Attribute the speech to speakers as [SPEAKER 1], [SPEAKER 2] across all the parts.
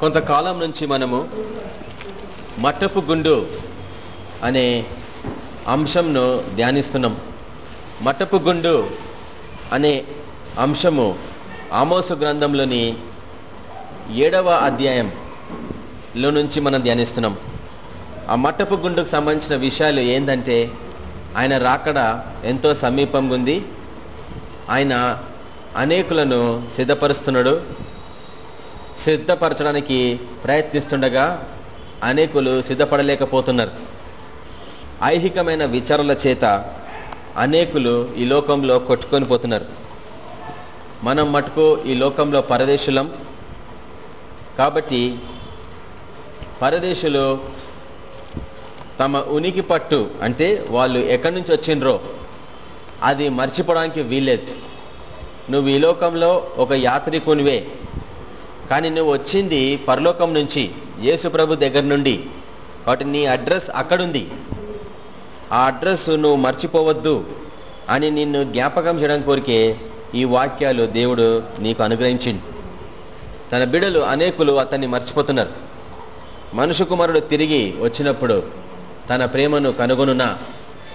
[SPEAKER 1] కొంతకాలం నుంచి మనము మట్టపు గుండు అనే అంశంను ధ్యానిస్తున్నాం. మట్టపు గుండు అనే అంశము ఆమోసు గ్రంథంలోని ఏడవ అధ్యాయంలో నుంచి మనం ధ్యానిస్తున్నాం. ఆ మట్టపు గుండుకు సంబంధించిన విషయాలు ఏంటంటే ఆయన రాకడ ఎంతో సమీపంగా ఉంది ఆయన అనేకులను సిద్ధపరుస్తున్నాడు. సిద్ధపరచడానికి ప్రయత్నిస్తుండగా అనేకులు సిద్ధపడలేకపోతున్నారు. ఐహికమైన విచారణల చేత అనేకులు ఈ లోకంలో కొట్టుకొని పోతున్నారు. మనం మటుకు ఈ లోకంలో పరదేశులం. కాబట్టి పరదేశులు తమ ఉనికి పట్టు అంటే వాళ్ళు ఎక్కడి నుంచి వచ్చిండ్రో అది మర్చిపోవడానికి వీల్లేదు. నువ్వు ఈ లోకంలో ఒక యాత్రికునివే. కానీ నువ్వు వచ్చింది పరలోకం నుంచి యేసు ప్రభు దగ్గర నుండి. కాబట్టి నీ అడ్రస్ అక్కడుంది. ఆ అడ్రస్ నువ్వు మర్చిపోవద్దు అని నిన్ను జ్ఞాపకం చేయడం కోరికే ఈ వాక్యాలు దేవుడు నీకు అనుగ్రహించిండు. తన బిడలు అనేకులు అతన్ని మర్చిపోతున్నారు. మనుషు కుమారుడు తిరిగి వచ్చినప్పుడు తన ప్రేమను కనుగొనునా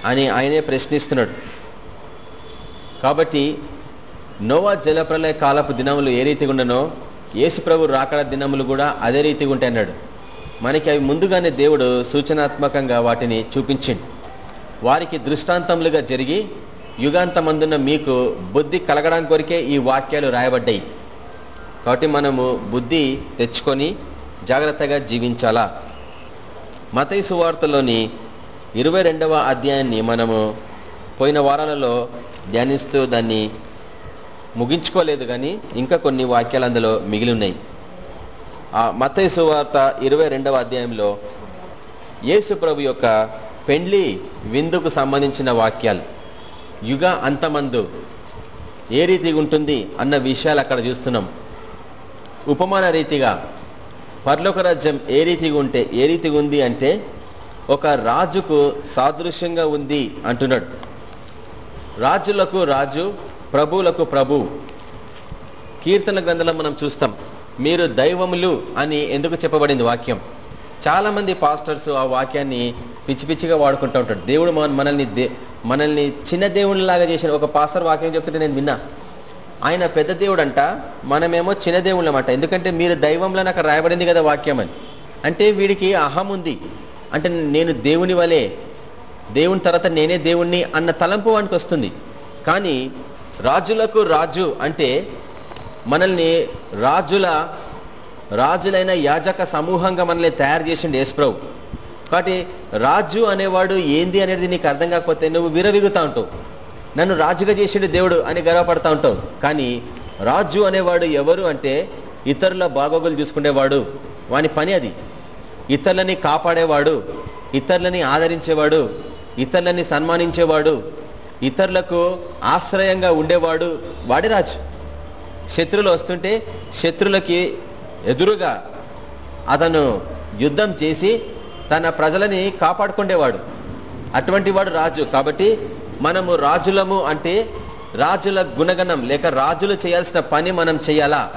[SPEAKER 1] అని ఆయనే ప్రశ్నిస్తున్నాడు. కాబట్టి నోవా జలప్రలయ కాలపు దినములు ఏ రీతిగా ఉండనో యేసుప్రభు రాకడ దినములు కూడా అదే రీతిగా ఉంటాయి అన్నాడు మనకి అవి ముందుగానే దేవుడు సూచనాత్మకంగా వాటిని చూపించిండు. వారికి దృష్టాంతములుగా జరిగి యుగాంతమందున్న మీకు బుద్ధి కలగడానికి కొరికే ఈ వాక్యాలు రాయబడ్డాయి. కాబట్టి మనము బుద్ధి తెచ్చుకొని జాగ్రత్తగా జీవించాలా? మతయి సువార్తలోని ఇరవై రెండవ అధ్యాయాన్ని మనము పోయిన వారాలలో ధ్యానిస్తూ దాన్ని ముగించుకోలేదు కానీ ఇంకా కొన్ని వాక్యాలు అందులో మిగిలి ఉన్నాయి. ఆ మతయి సువార్త ఇరవై రెండవ అధ్యాయంలో యేసు ప్రభు యొక్క పెండ్లి విందుకు సంబంధించిన వాక్యాలు యుగ అంతమందు ఏ రీతిగా ఉంటుంది? అన్న విషయాలు అక్కడ చూస్తున్నాం. ఉపమాన రీతిగా పర్లోక రాజ్యం ఏ రీతిగా ఉంటే ఏ రీతిగా ఉంది అంటే ఒక రాజుకు సాదృశ్యంగా ఉంది అంటున్నాడు. రాజులకు రాజు ప్రభువులకు ప్రభు. కీర్తన గ్రంథంలో మనం చూస్తాం మీరు దైవములు అని ఎందుకు చెప్పబడింది వాక్యం? చాలామంది పాస్టర్స్ ఆ వాక్యాన్ని పిచ్చి పిచ్చిగా వాడుకుంటూ ఉంటాడు దేవుడు మనల్ని దే మనల్ని చిన్న దేవుళ్ళలాగా చేసిన ఒక పాస్టర్ వాక్యం చెప్తుంటే నేను విన్నా. ఆయన పెద్ద దేవుడు అంట మనమేమో చిన్న దేవుళ్ళమాట. ఎందుకంటే మీరు దైవంలో నాకు రాయబడింది కదా వాక్యం అని. అంటే వీడికి అహం ఉంది. అంటే నేను దేవుని వలే దేవుని తర్వాత నేనే దేవుణ్ణి అన్న తలంపు వానికి వస్తుంది కానీ రాజులకు రాజు అంటే మనల్ని రాజుల రాజులైన యాజక సమూహంగా మనల్ని తయారు చేసిండు యేసుప్రభు. కాబట్టి రాజు అనేవాడు ఏంది అనేది నీకు అర్థం కాకపోతే నువ్వు విరవిగుతా ఉంటావు. నన్ను రాజుగా చేసిండు దేవుడు అని గర్వపడతా ఉంటావు. కానీ రాజు అనేవాడు ఎవరు అంటే ఇతరుల బాగోగులు చూసుకునేవాడు వాని పని అది. ఇతరులని కాపాడేవాడు ఇతరులని ఆదరించేవాడు ఇతరులని సన్మానించేవాడు ఇతరులకు ఆశ్రయంగా ఉండేవాడు వాడి రాజు. శత్రులు వస్తుంటే శత్రులకి ఎదురుగా అతను యుద్ధం చేసి తన ప్రజలని కాపాడుకుండేవాడు. అటువంటి వాడు రాజు. కాబట్టి మనము రాజులము అంటే రాజుల గుణగణం లేక రాజులు చేయాల్సిన పని మనం చేయాలా?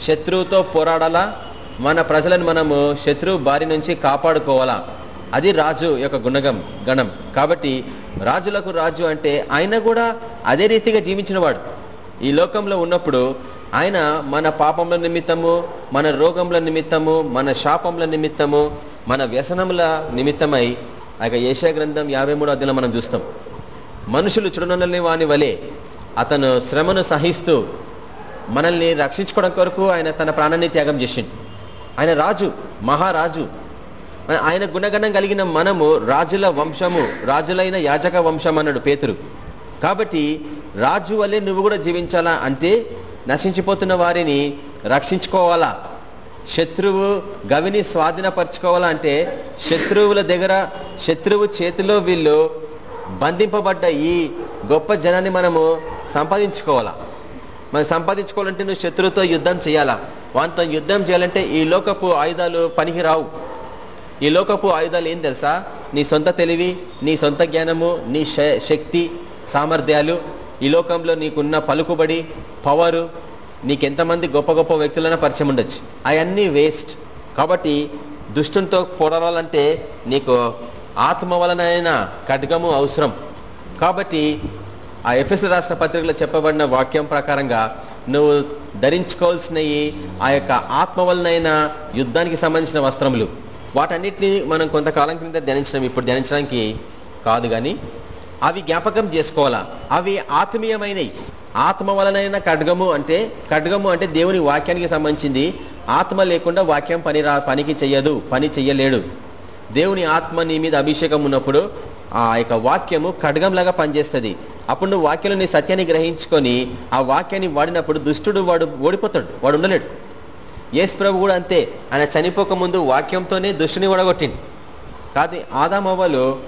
[SPEAKER 1] శత్రువుతో పోరాడాలా? మన ప్రజలను మనము శత్రువు బారి నుంచి కాపాడుకోవాలా? అది రాజు యొక్క గుణగం గణం. కాబట్టి రాజులకు రాజు అంటే ఆయన కూడా అదే రీతిగా జీవించినవాడు. ఈ లోకంలో ఉన్నప్పుడు ఆయన మన పాపముల నిమిత్తము మన రోగముల నిమిత్తము మన శాపముల నిమిత్తము మన వ్యసనముల నిమిత్తమై ఆ యొక్క గ్రంథం యాభై మూడో అధ్యయనం మనం చూస్తాం. మనుషులు చూడనల్ని వాని వలె అతను శ్రమను సహిస్తూ మనల్ని రక్షించుకోవడం కొరకు ఆయన తన ప్రాణాన్ని త్యాగం చేసిండు. ఆయన రాజు మహారాజు ఆయన గుణగణం కలిగిన మనము రాజుల వంశము రాజులైన యాజక వంశం అన్నాడు పేతురు. కాబట్టి రాజు వల్లే నువ్వు కూడా జీవించాలా అంటే నశించిపోతున్న వారిని రక్షించుకోవాలా? శత్రువు గవిని స్వాధీనపరచుకోవాలా అంటే శత్రువుల దగ్గర శత్రువు చేతిలో వీళ్ళు బంధింపబడ్డ ఈ గొప్ప జనాన్ని మనము సంపాదించుకోవాలా? మనం సంపాదించుకోవాలంటే నువ్వు శత్రువుతో యుద్ధం చేయాలా? వాటితో యుద్ధం చేయాలంటే ఈ లోకపు ఆయుధాలు పనికిరావు. ఈ లోకపు ఆయుధాలు ఏం తెలుసా? నీ సొంత తెలివి నీ సొంత జ్ఞానము నీ శక్తి సామర్థ్యాలు ఈ లోకంలో నీకున్న పలుకుబడి పవరు నీకెంతమంది గొప్ప గొప్ప వ్యక్తులైనా పరిచయం ఉండొచ్చు. అవన్నీ వేస్ట్. కాబట్టి దుష్టునితో పోరాడాలంటే నీకు ఆత్మ వలనైన ఖడ్గము అవసరం. కాబట్టి ఆ ఎఫ్ఎస్ రాష్ట్ర పత్రికలో చెప్పబడిన వాక్యం ప్రకారంగా నువ్వు ధరించుకోవాల్సినవి ఆ యొక్క ఆత్మ వలనైన యుద్ధానికి సంబంధించిన వస్త్రములు. వాటన్నిటిని మనం కొంతకాలం క్రింద ధ్యానించడం ఇప్పుడు ధ్యానించడానికి కాదు కానీ అవి జ్ఞాపకం చేసుకోవాలా? అవి ఆత్మీయమైనవి ఆత్మ వలనైన ఖడ్గము అంటే ఖడ్గము అంటే దేవుని వాక్యానికి సంబంధించింది. ఆత్మ లేకుండా వాక్యం పని రా పనికి చెయ్యదు పని చెయ్యలేడు. దేవుని ఆత్మ నీ మీద అభిషేకం ఉన్నప్పుడు ఆ యొక్క వాక్యము ఖడ్గంలాగా పనిచేస్తుంది. అప్పుడు నువ్వు వాక్యంలో నీ సత్యాన్ని గ్రహించుకొని ఆ వాక్యాన్ని వాడినప్పుడు దుష్టుడు వాడు ఓడిపోతాడు వాడు ఉండలేడు. యేసు ప్రభు కూడా అంతే. ఆయన చనిపోక ముందు వాక్యంతోనే దుష్టుని ఓడగొట్టింది కాదు ఆదామవ్వలు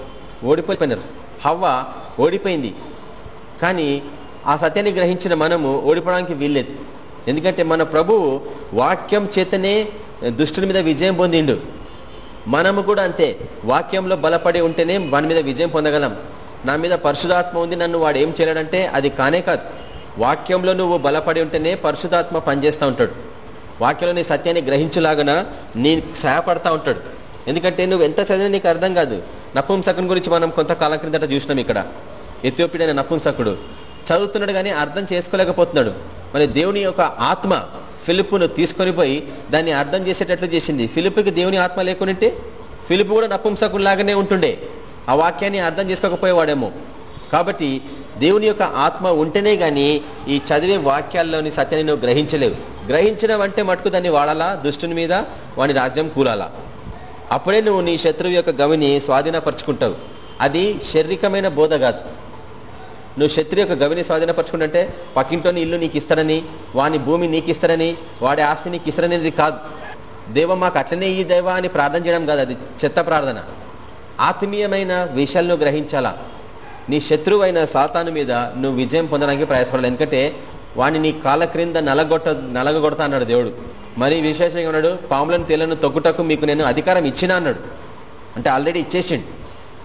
[SPEAKER 1] ఓడిపోయినారు హవ్వ ఓడిపోయింది. కానీ ఆ సత్యాన్ని గ్రహించిన మనము ఓడిపోవడానికి వీల్లేదు. ఎందుకంటే మన ప్రభువు వాక్యం చేతనే దుష్టుని మీద విజయం పొందిండు. మనము కూడా అంతే. వాక్యంలో బలపడి ఉంటేనే వాని మీద విజయం పొందగలం. నా మీద పరిశుధాత్మ ఉంది నన్ను వాడు ఏం చేయలేడంటే అది కానే కాదు. వాక్యంలో నువ్వు బలపడి ఉంటేనే పరిశుధాత్మ పనిచేస్తూ ఉంటాడు. వాక్యంలో నీ సత్యాన్ని గ్రహించలాగన నీ సహాయపడతా ఉంటాడు. ఎందుకంటే నువ్వు ఎంత చదివినా నీకు అర్థం కాదు. నపుంసకుని గురించి మనం కొంతకాలం క్రిందట చూసినాం ఇక్కడ. ఎత్యోపిడైన నపుంసకుడు చదువుతున్నాడు కానీ అర్థం చేసుకోలేకపోతున్నాడు. మరి దేవుని యొక్క ఆత్మ ఫిలిప్పును తీసుకొని పోయి దాన్ని అర్థం చేసేటట్లు చేసింది. ఫిలిప్కి దేవుని ఆత్మ లేకుంటే ఫిలిప్ కూడా నపుంసకుల్లాగానే ఉంటుండే. ఆ వాక్యాన్ని అర్థం చేసుకోకపోయేవాడేమో. కాబట్టి దేవుని యొక్క ఆత్మ ఉంటేనే కానీ ఈ చదివే వాక్యాల్లోని సత్యాన్ని నువ్వు గ్రహించలేవు. గ్రహించడం అంటే మటుకు దాన్ని వాడాలా? దుష్టుని మీద వాని రాజ్యం కూలాలా? అప్పుడే నువ్వు నీ శత్రువు యొక్క గవిని స్వాధీనపరుచుకుంటావు. అది శారీరకమైన బోధ కాదు. నువ్వు శత్రు యొక్క గవిని స్వాధీనపరచుకుంటే పక్కింటోని ఇల్లు నీకు ఇస్తారని వాని భూమి నీకు ఇస్తారని వాడి ఆస్తి నీకు ఇస్తారనేది కాదు. దేవ మాకు అట్లనే ఈ దేవా అని ప్రార్థన చేయడం కాదు అది చెత్త ప్రార్థన. ఆత్మీయమైన విషయాలను గ్రహించాలా? నీ శత్రువు అయిన సాతాను మీద నువ్వు విజయం పొందడానికి ప్రయాసపడాలి. ఎందుకంటే వాడిని నీ కాళ్ళ క్రింద నలగొట్ట నలగొడతా అన్నాడు దేవుడు. మరి విశేషంగా ఉన్నాడు పాములను తేలను తొక్కుటకు మీకు నేను అధికారం ఇచ్చినా అన్నాడు. అంటే ఆల్రెడీ ఇచ్చేసిండు.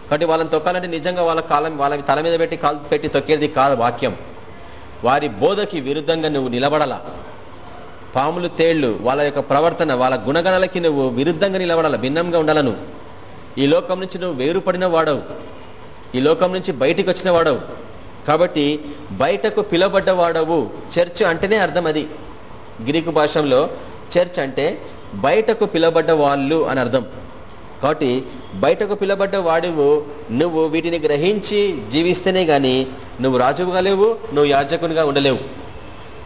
[SPEAKER 1] కాబట్టి వాళ్ళని తొక్కాలంటే నిజంగా వాళ్ళ కాలం వాళ్ళ తల మీద పెట్టి కాలు పెట్టి తొక్కేది కాదు వాక్యం. వారి బోధకి విరుద్ధంగా నువ్వు నిలబడాలా? పాములు తేళ్ళు వాళ్ళ యొక్క ప్రవర్తన వాళ్ళ గుణగణాలకి నువ్వు విరుద్ధంగా నిలబడాలా? భిన్నంగా ఉండాలను ఈ లోకం నుంచి నువ్వు వేరుపడిన వాడవు. ఈ లోకం నుంచి బయటికి వచ్చిన వాడవు కాబట్టి బయటకు పిలబడ్డ వాడవు చర్చ్ అంటేనే అర్థం అది. గ్రీకు భాషలో చర్చ్ అంటే బయటకు పిలబడ్డ వాళ్ళు అని అర్థం. కాబట్టి బయటకు పిలబడ్డ వాడివు నువ్వు వీటిని గ్రహించి జీవిస్తేనే కానీ నువ్వు రాజువుగా లేవు నువ్వు యాజకునిగా ఉండలేవు.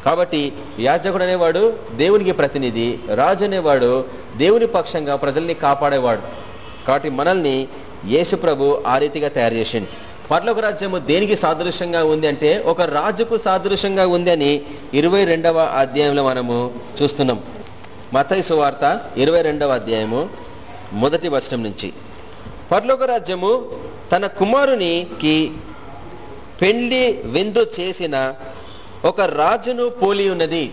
[SPEAKER 1] కాబట్టి యాజకుడు అనేవాడు దేవునికి ప్రతినిధి రాజు అనేవాడు దేవుని పక్షంగా ప్రజల్ని కాపాడేవాడు. కాబట్టి మనల్ని యేసు ప్రభు ఆ రీతిగా తయారు చేసింది. పర్లోక రాజ్యము దేనికి సాదృశ్యంగా ఉంది అంటే ఒక రాజుకు సాదృశ్యంగా ఉంది అని ఇరవై రెండవ అధ్యాయంలో మనము చూస్తున్నాం. మతైసు వార్త ఇరవై రెండవ అధ్యాయము మొదటి వచనం నుంచి. పర్లోక రాజ్యము తన కుమారునికి పెళ్ళి విందు చేసిన ఒక రాజును పోలి ఉన్నది.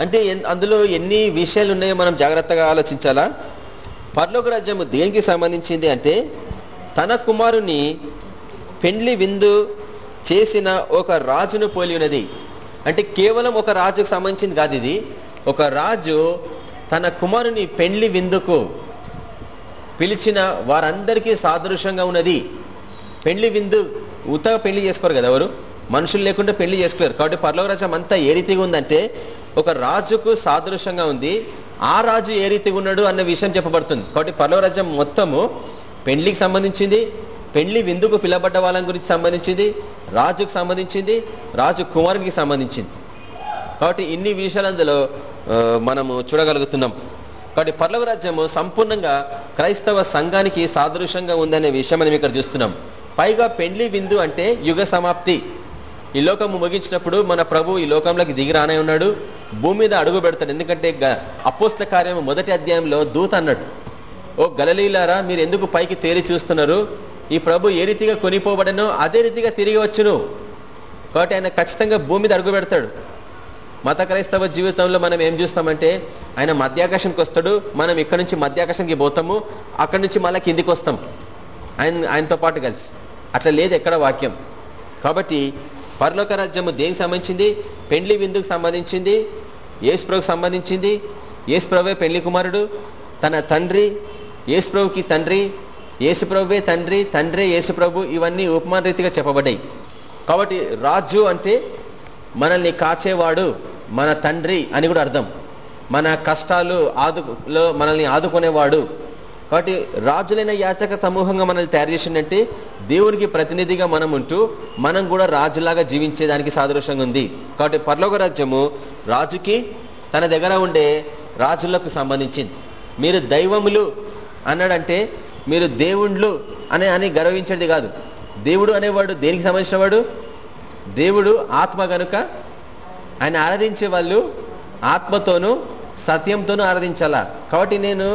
[SPEAKER 1] అంటే అందులో ఎన్ని విషయాలు ఉన్నాయో మనం జాగ్రత్తగా ఆలోచించాలా? పర్లోక రాజ్యము దేనికి సంబంధించింది అంటే తన కుమారుని పెండ్లి విందు చేసిన ఒక రాజును పోలి ఉన్నది. అంటే కేవలం ఒక రాజుకు సంబంధించింది కాదు ఇది. ఒక రాజు తన కుమారుని పెండ్లి విందుకు పిలిచిన వారందరికీ సాదృశ్యంగా ఉన్నది. పెళ్ళి విందు ఉత్తగా పెళ్ళి చేసుకోరు కదా ఎవరు? మనుషులు లేకుండా పెళ్ళి చేసుకోలేరు. కాబట్టి పర్లోకరాజ్యం అంతా ఏ రీతిగా ఉందంటే ఒక రాజుకు సాదృశ్యంగా ఉంది. ఆ రాజు ఏ రీతిగా ఉన్నాడు అన్న విషయం చెప్పబడుతుంది. కాబట్టి పర్లోకరాజ్యం మొత్తము పెళ్ళికి సంబంధించింది పెళ్ళి విందుకు పిలబడ్డ వాళ్ళని గురించి సంబంధించింది రాజుకు సంబంధించింది రాజు కుమారునికి సంబంధించింది. కాబట్టి ఇన్ని విషయాలు అందులో మనము చూడగలుగుతున్నాం. కాబట్టి పర్లవ రాజ్యము సంపూర్ణంగా క్రైస్తవ సంఘానికి సాదృశ్యంగా ఉందనే విషయం మనం ఇక్కడ చూస్తున్నాం. పైగా పెండ్లి విందు అంటే యుగ సమాప్తి. ఈ లోకము ముగించినప్పుడు మన ప్రభు ఈ లోకంలోకి దిగి రానే ఉన్నాడు. భూమి మీద అడుగు పెడతాడు. ఎందుకంటే గ- అపోస్ల కార్యము మొదటి అధ్యాయంలో దూత అన్నాడు. ఓ గలలీలారా మీరు ఎందుకు పైకి తేలి చూస్తున్నారు? ఈ ప్రభు ఏ రీతిగా కొనిపోబడనో అదే రీతిగా తిరిగి వచ్చును. కాబట్టి ఆయన ఖచ్చితంగా భూమి మీద అడుగు పెడతాడు. మత క్రైస్తవ జీవితంలో మనం ఏం చూస్తామంటే ఆయన మధ్యాకాశంకి వస్తాడు మనం ఇక్కడ నుంచి మధ్యాకాశంకి పోతాము అక్కడి నుంచి మళ్ళీ కిందికి వస్తాం. ఆయన ఆయనతో పాటు కలిసి. అట్లా లేదు ఎక్కడ వాక్యం. కాబట్టి పరలోక రాజ్యము దేనికి సంబంధించింది? పెండ్లి విందుకు సంబంధించింది యేసుప్రభుకి సంబంధించింది. ఏసు ప్రభు పెండ్లి కుమారుడు తన తండ్రి యేసుప్రభుకి తండ్రి యేసుప్రభువే తండ్రి తండ్రే యేసుప్రభు ఇవన్నీ ఉపమాన రీతిగా చెప్పబడ్డాయి. కాబట్టి రాజు అంటే మనల్ని కాచేవాడు మన తండ్రి అని కూడా అర్థం. మన కష్టాలు ఆదులో మనల్ని ఆదుకునేవాడు. కాబట్టి రాజులైన యాచక సమూహంగా మనల్ని తయారు చేసిందంటే దేవునికి ప్రతినిధిగా మనం ఉంటూ మనం కూడా రాజులాగా జీవించేదానికి సాదృశ్యంగా ఉంది. కాబట్టి పర్లోక రాజ్యము రాజుకి తన దగ్గర ఉండే రాజులకు సంబంధించింది. మీరు దైవములు అన్నాడంటే మీరు దేవుళ్ళు అనే అని గర్వించేది కాదు. దేవుడు అనేవాడు దేనికి సంబంధించిన వాడు? దేవుడు ఆత్మ గనుక ఆయన ఆరాధించే వాళ్ళు ఆత్మతోనూ సత్యంతోనూ ఆరాధించాలా? కాబట్టి నేను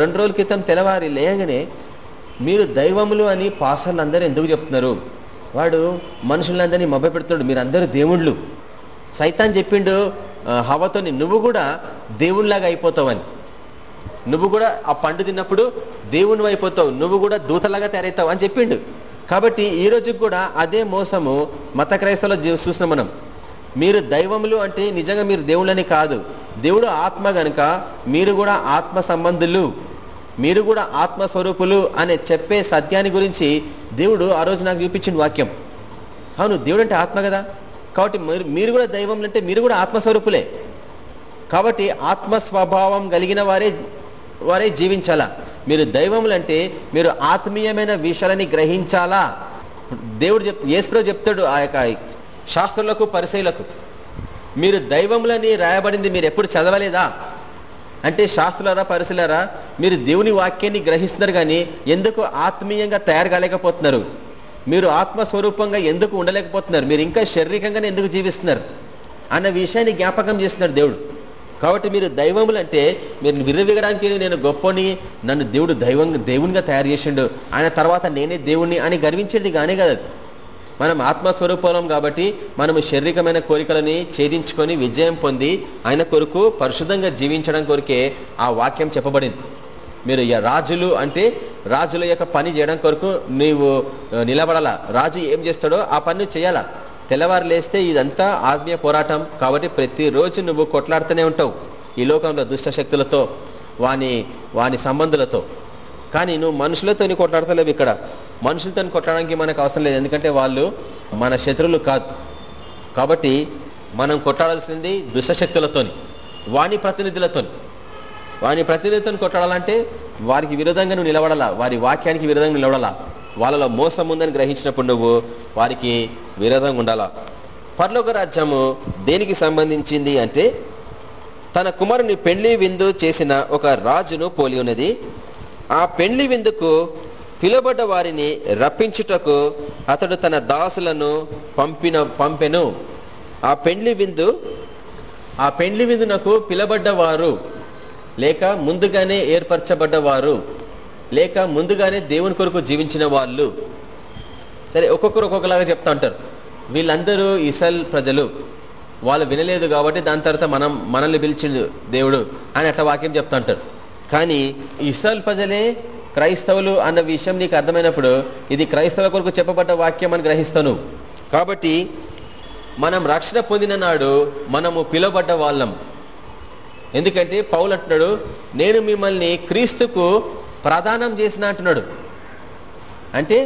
[SPEAKER 1] రెండు రోజుల క్రితం తెల్లవారి లేగానే మీరు దైవములు అని పాసర్లు అందరూ ఎందుకు చెప్తున్నారు? వాడు మనుషులందరినీ మభ్య పెడుతున్నాడు మీరు అందరూ దేవుళ్ళు. సైతాన్ చెప్పిండు హవతోని నువ్వు కూడా దేవుళ్ళలాగా అయిపోతావని. నువ్వు కూడా ఆ పండు తిన్నప్పుడు దేవుని అయిపోతావు నువ్వు కూడా దూతలాగా తయారవుతావు అని చెప్పిండు. కాబట్టి ఈ రోజుకి కూడా అదే మోసము మత క్రైస్తవులో చూస్తున్నాం మనం. మీరు దైవములు అంటే నిజంగా మీరు దేవుళ్ళని కాదు. దేవుడు ఆత్మ గనుక మీరు కూడా ఆత్మ సంబంధులు మీరు కూడా ఆత్మస్వరూపులు అనే చెప్పే సత్యాన్ని గురించి దేవుడు ఆ రోజు నాకు చూపించిన వాక్యం. అవును దేవుడు అంటే ఆత్మ కదా. కాబట్టి మీరు కూడా దైవం అంటే మీరు కూడా ఆత్మస్వరూపులే కాబట్టి ఆత్మ స్వభావం కలిగిన వారే వారే జీవించాలా? మీరు దైవములంటే మీరు ఆత్మీయమైన విషయాలని గ్రహించాలా? దేవుడు చెప్ ఏసుప్రో చెప్తాడు ఆ యొక్క శాస్త్రులకు పరిశైలకు మీరు దైవములని రాయబడింది మీరు ఎప్పుడు చదవలేదా? అంటే శాస్త్రులారా పరిశీలరా మీరు దేవుని వాక్యాన్ని గ్రహిస్తున్నారు కానీ ఎందుకు ఆత్మీయంగా తయారు కాలేకపోతున్నారు? మీరు ఆత్మస్వరూపంగా ఎందుకు ఉండలేకపోతున్నారు? మీరు ఇంకా శారీరకంగానే ఎందుకు జీవిస్తున్నారు? అన్న విషయాన్ని జ్ఞాపకం చేస్తున్నారు దేవుడు. కాబట్టి మీరు దైవములు అంటే మీరు విరవిగడానికి నేను గొప్పని నన్ను దేవుడు దైవం దేవునిగా తయారు చేసిండు. ఆయన తర్వాత నేనే దేవుణ్ణి అని గర్వించేది కానీ కదా మనం ఆత్మస్వరూపం కాబట్టి మనము శారీరకమైన కోరికలని ఛేదించుకొని విజయం పొంది ఆయన కొరకు పరిశుద్ధంగా జీవించడం కొరకే ఆ వాక్యం చెప్పబడింది. మీరు రాజులు అంటే రాజుల యొక్క పని చేయడం కొరకు నీవు నిలబడాలా? రాజు ఏం చేస్తాడో ఆ పని చేయాలా? తెల్లవారు లేస్తే ఇదంతా ఆత్మీయ పోరాటం కాబట్టి ప్రతిరోజు నువ్వు కొట్లాడుతూనే ఉంటావు ఈ లోకంలో దుష్ట శక్తులతో వాని వాని సంబంధులతో. కానీ నువ్వు మనుషులతో కొట్లాడతలేవు ఇక్కడ. మనుషులతో కొట్టడానికి మనకు అవసరం లేదు. ఎందుకంటే వాళ్ళు మన శత్రువులు కాదు. కాబట్టి మనం కొట్లాడాల్సింది దుష్టశక్తులతోని వాణి ప్రతినిధులతోని. వాని ప్రతినిధులతో కొట్లాడాలంటే వారికి విరోధంగా నువ్వు నిలబడాలా? వారి వాక్యానికి విరోధంగా నిలబడాలా? వాళ్ళలో మోసం ఉందని గ్రహించినప్పుడు నువ్వు వారికి విరోధంగా ఉండాలా? పర్లోక రాజ్యము దేనికి సంబంధించింది అంటే తన కుమారుని పెళ్ళి విందు చేసిన ఒక రాజును పోలి ఉన్నది. ఆ పెళ్ళి విందుకు పిలువబడ్డ వారిని రప్పించుటకు అతడు తన దాసులను పంపిన పంపెను. ఆ పెండ్లి విందు ఆ పెండ్లి విందునకు పిలబడ్డవారు లేక ముందుగానే ఏర్పరచబడ్డవారు. లేక ముందుగానే దేవుని కొరకు జీవించిన వాళ్ళు. సరే ఒక్కొక్కరు ఒక్కొక్కలాగా చెప్తా ఉంటారు. వీళ్ళందరూ ఇసల్ ప్రజలు. వాళ్ళు వినలేదు కాబట్టి దాని తర్వాత మనం మనల్ని పిలిచిండు దేవుడు అని అట్లా వాక్యం చెప్తా ఉంటారు. కానీ ఇసల్ ప్రజలే క్రైస్తవులు అన్న విషయం నీకు అర్థమైనప్పుడు ఇది క్రైస్తవుల కొరకు చెప్పబడ్డ వాక్యం అని గ్రహిస్తాను. కాబట్టి మనం రక్షణ పొందిన నాడు మనము పిలువబడ్డ వాళ్ళం. ఎందుకంటే పౌలు అంటున్నాడు నేను మిమ్మల్ని క్రీస్తుకు ప్రదానం చేసిన అంటున్నాడు. అంటే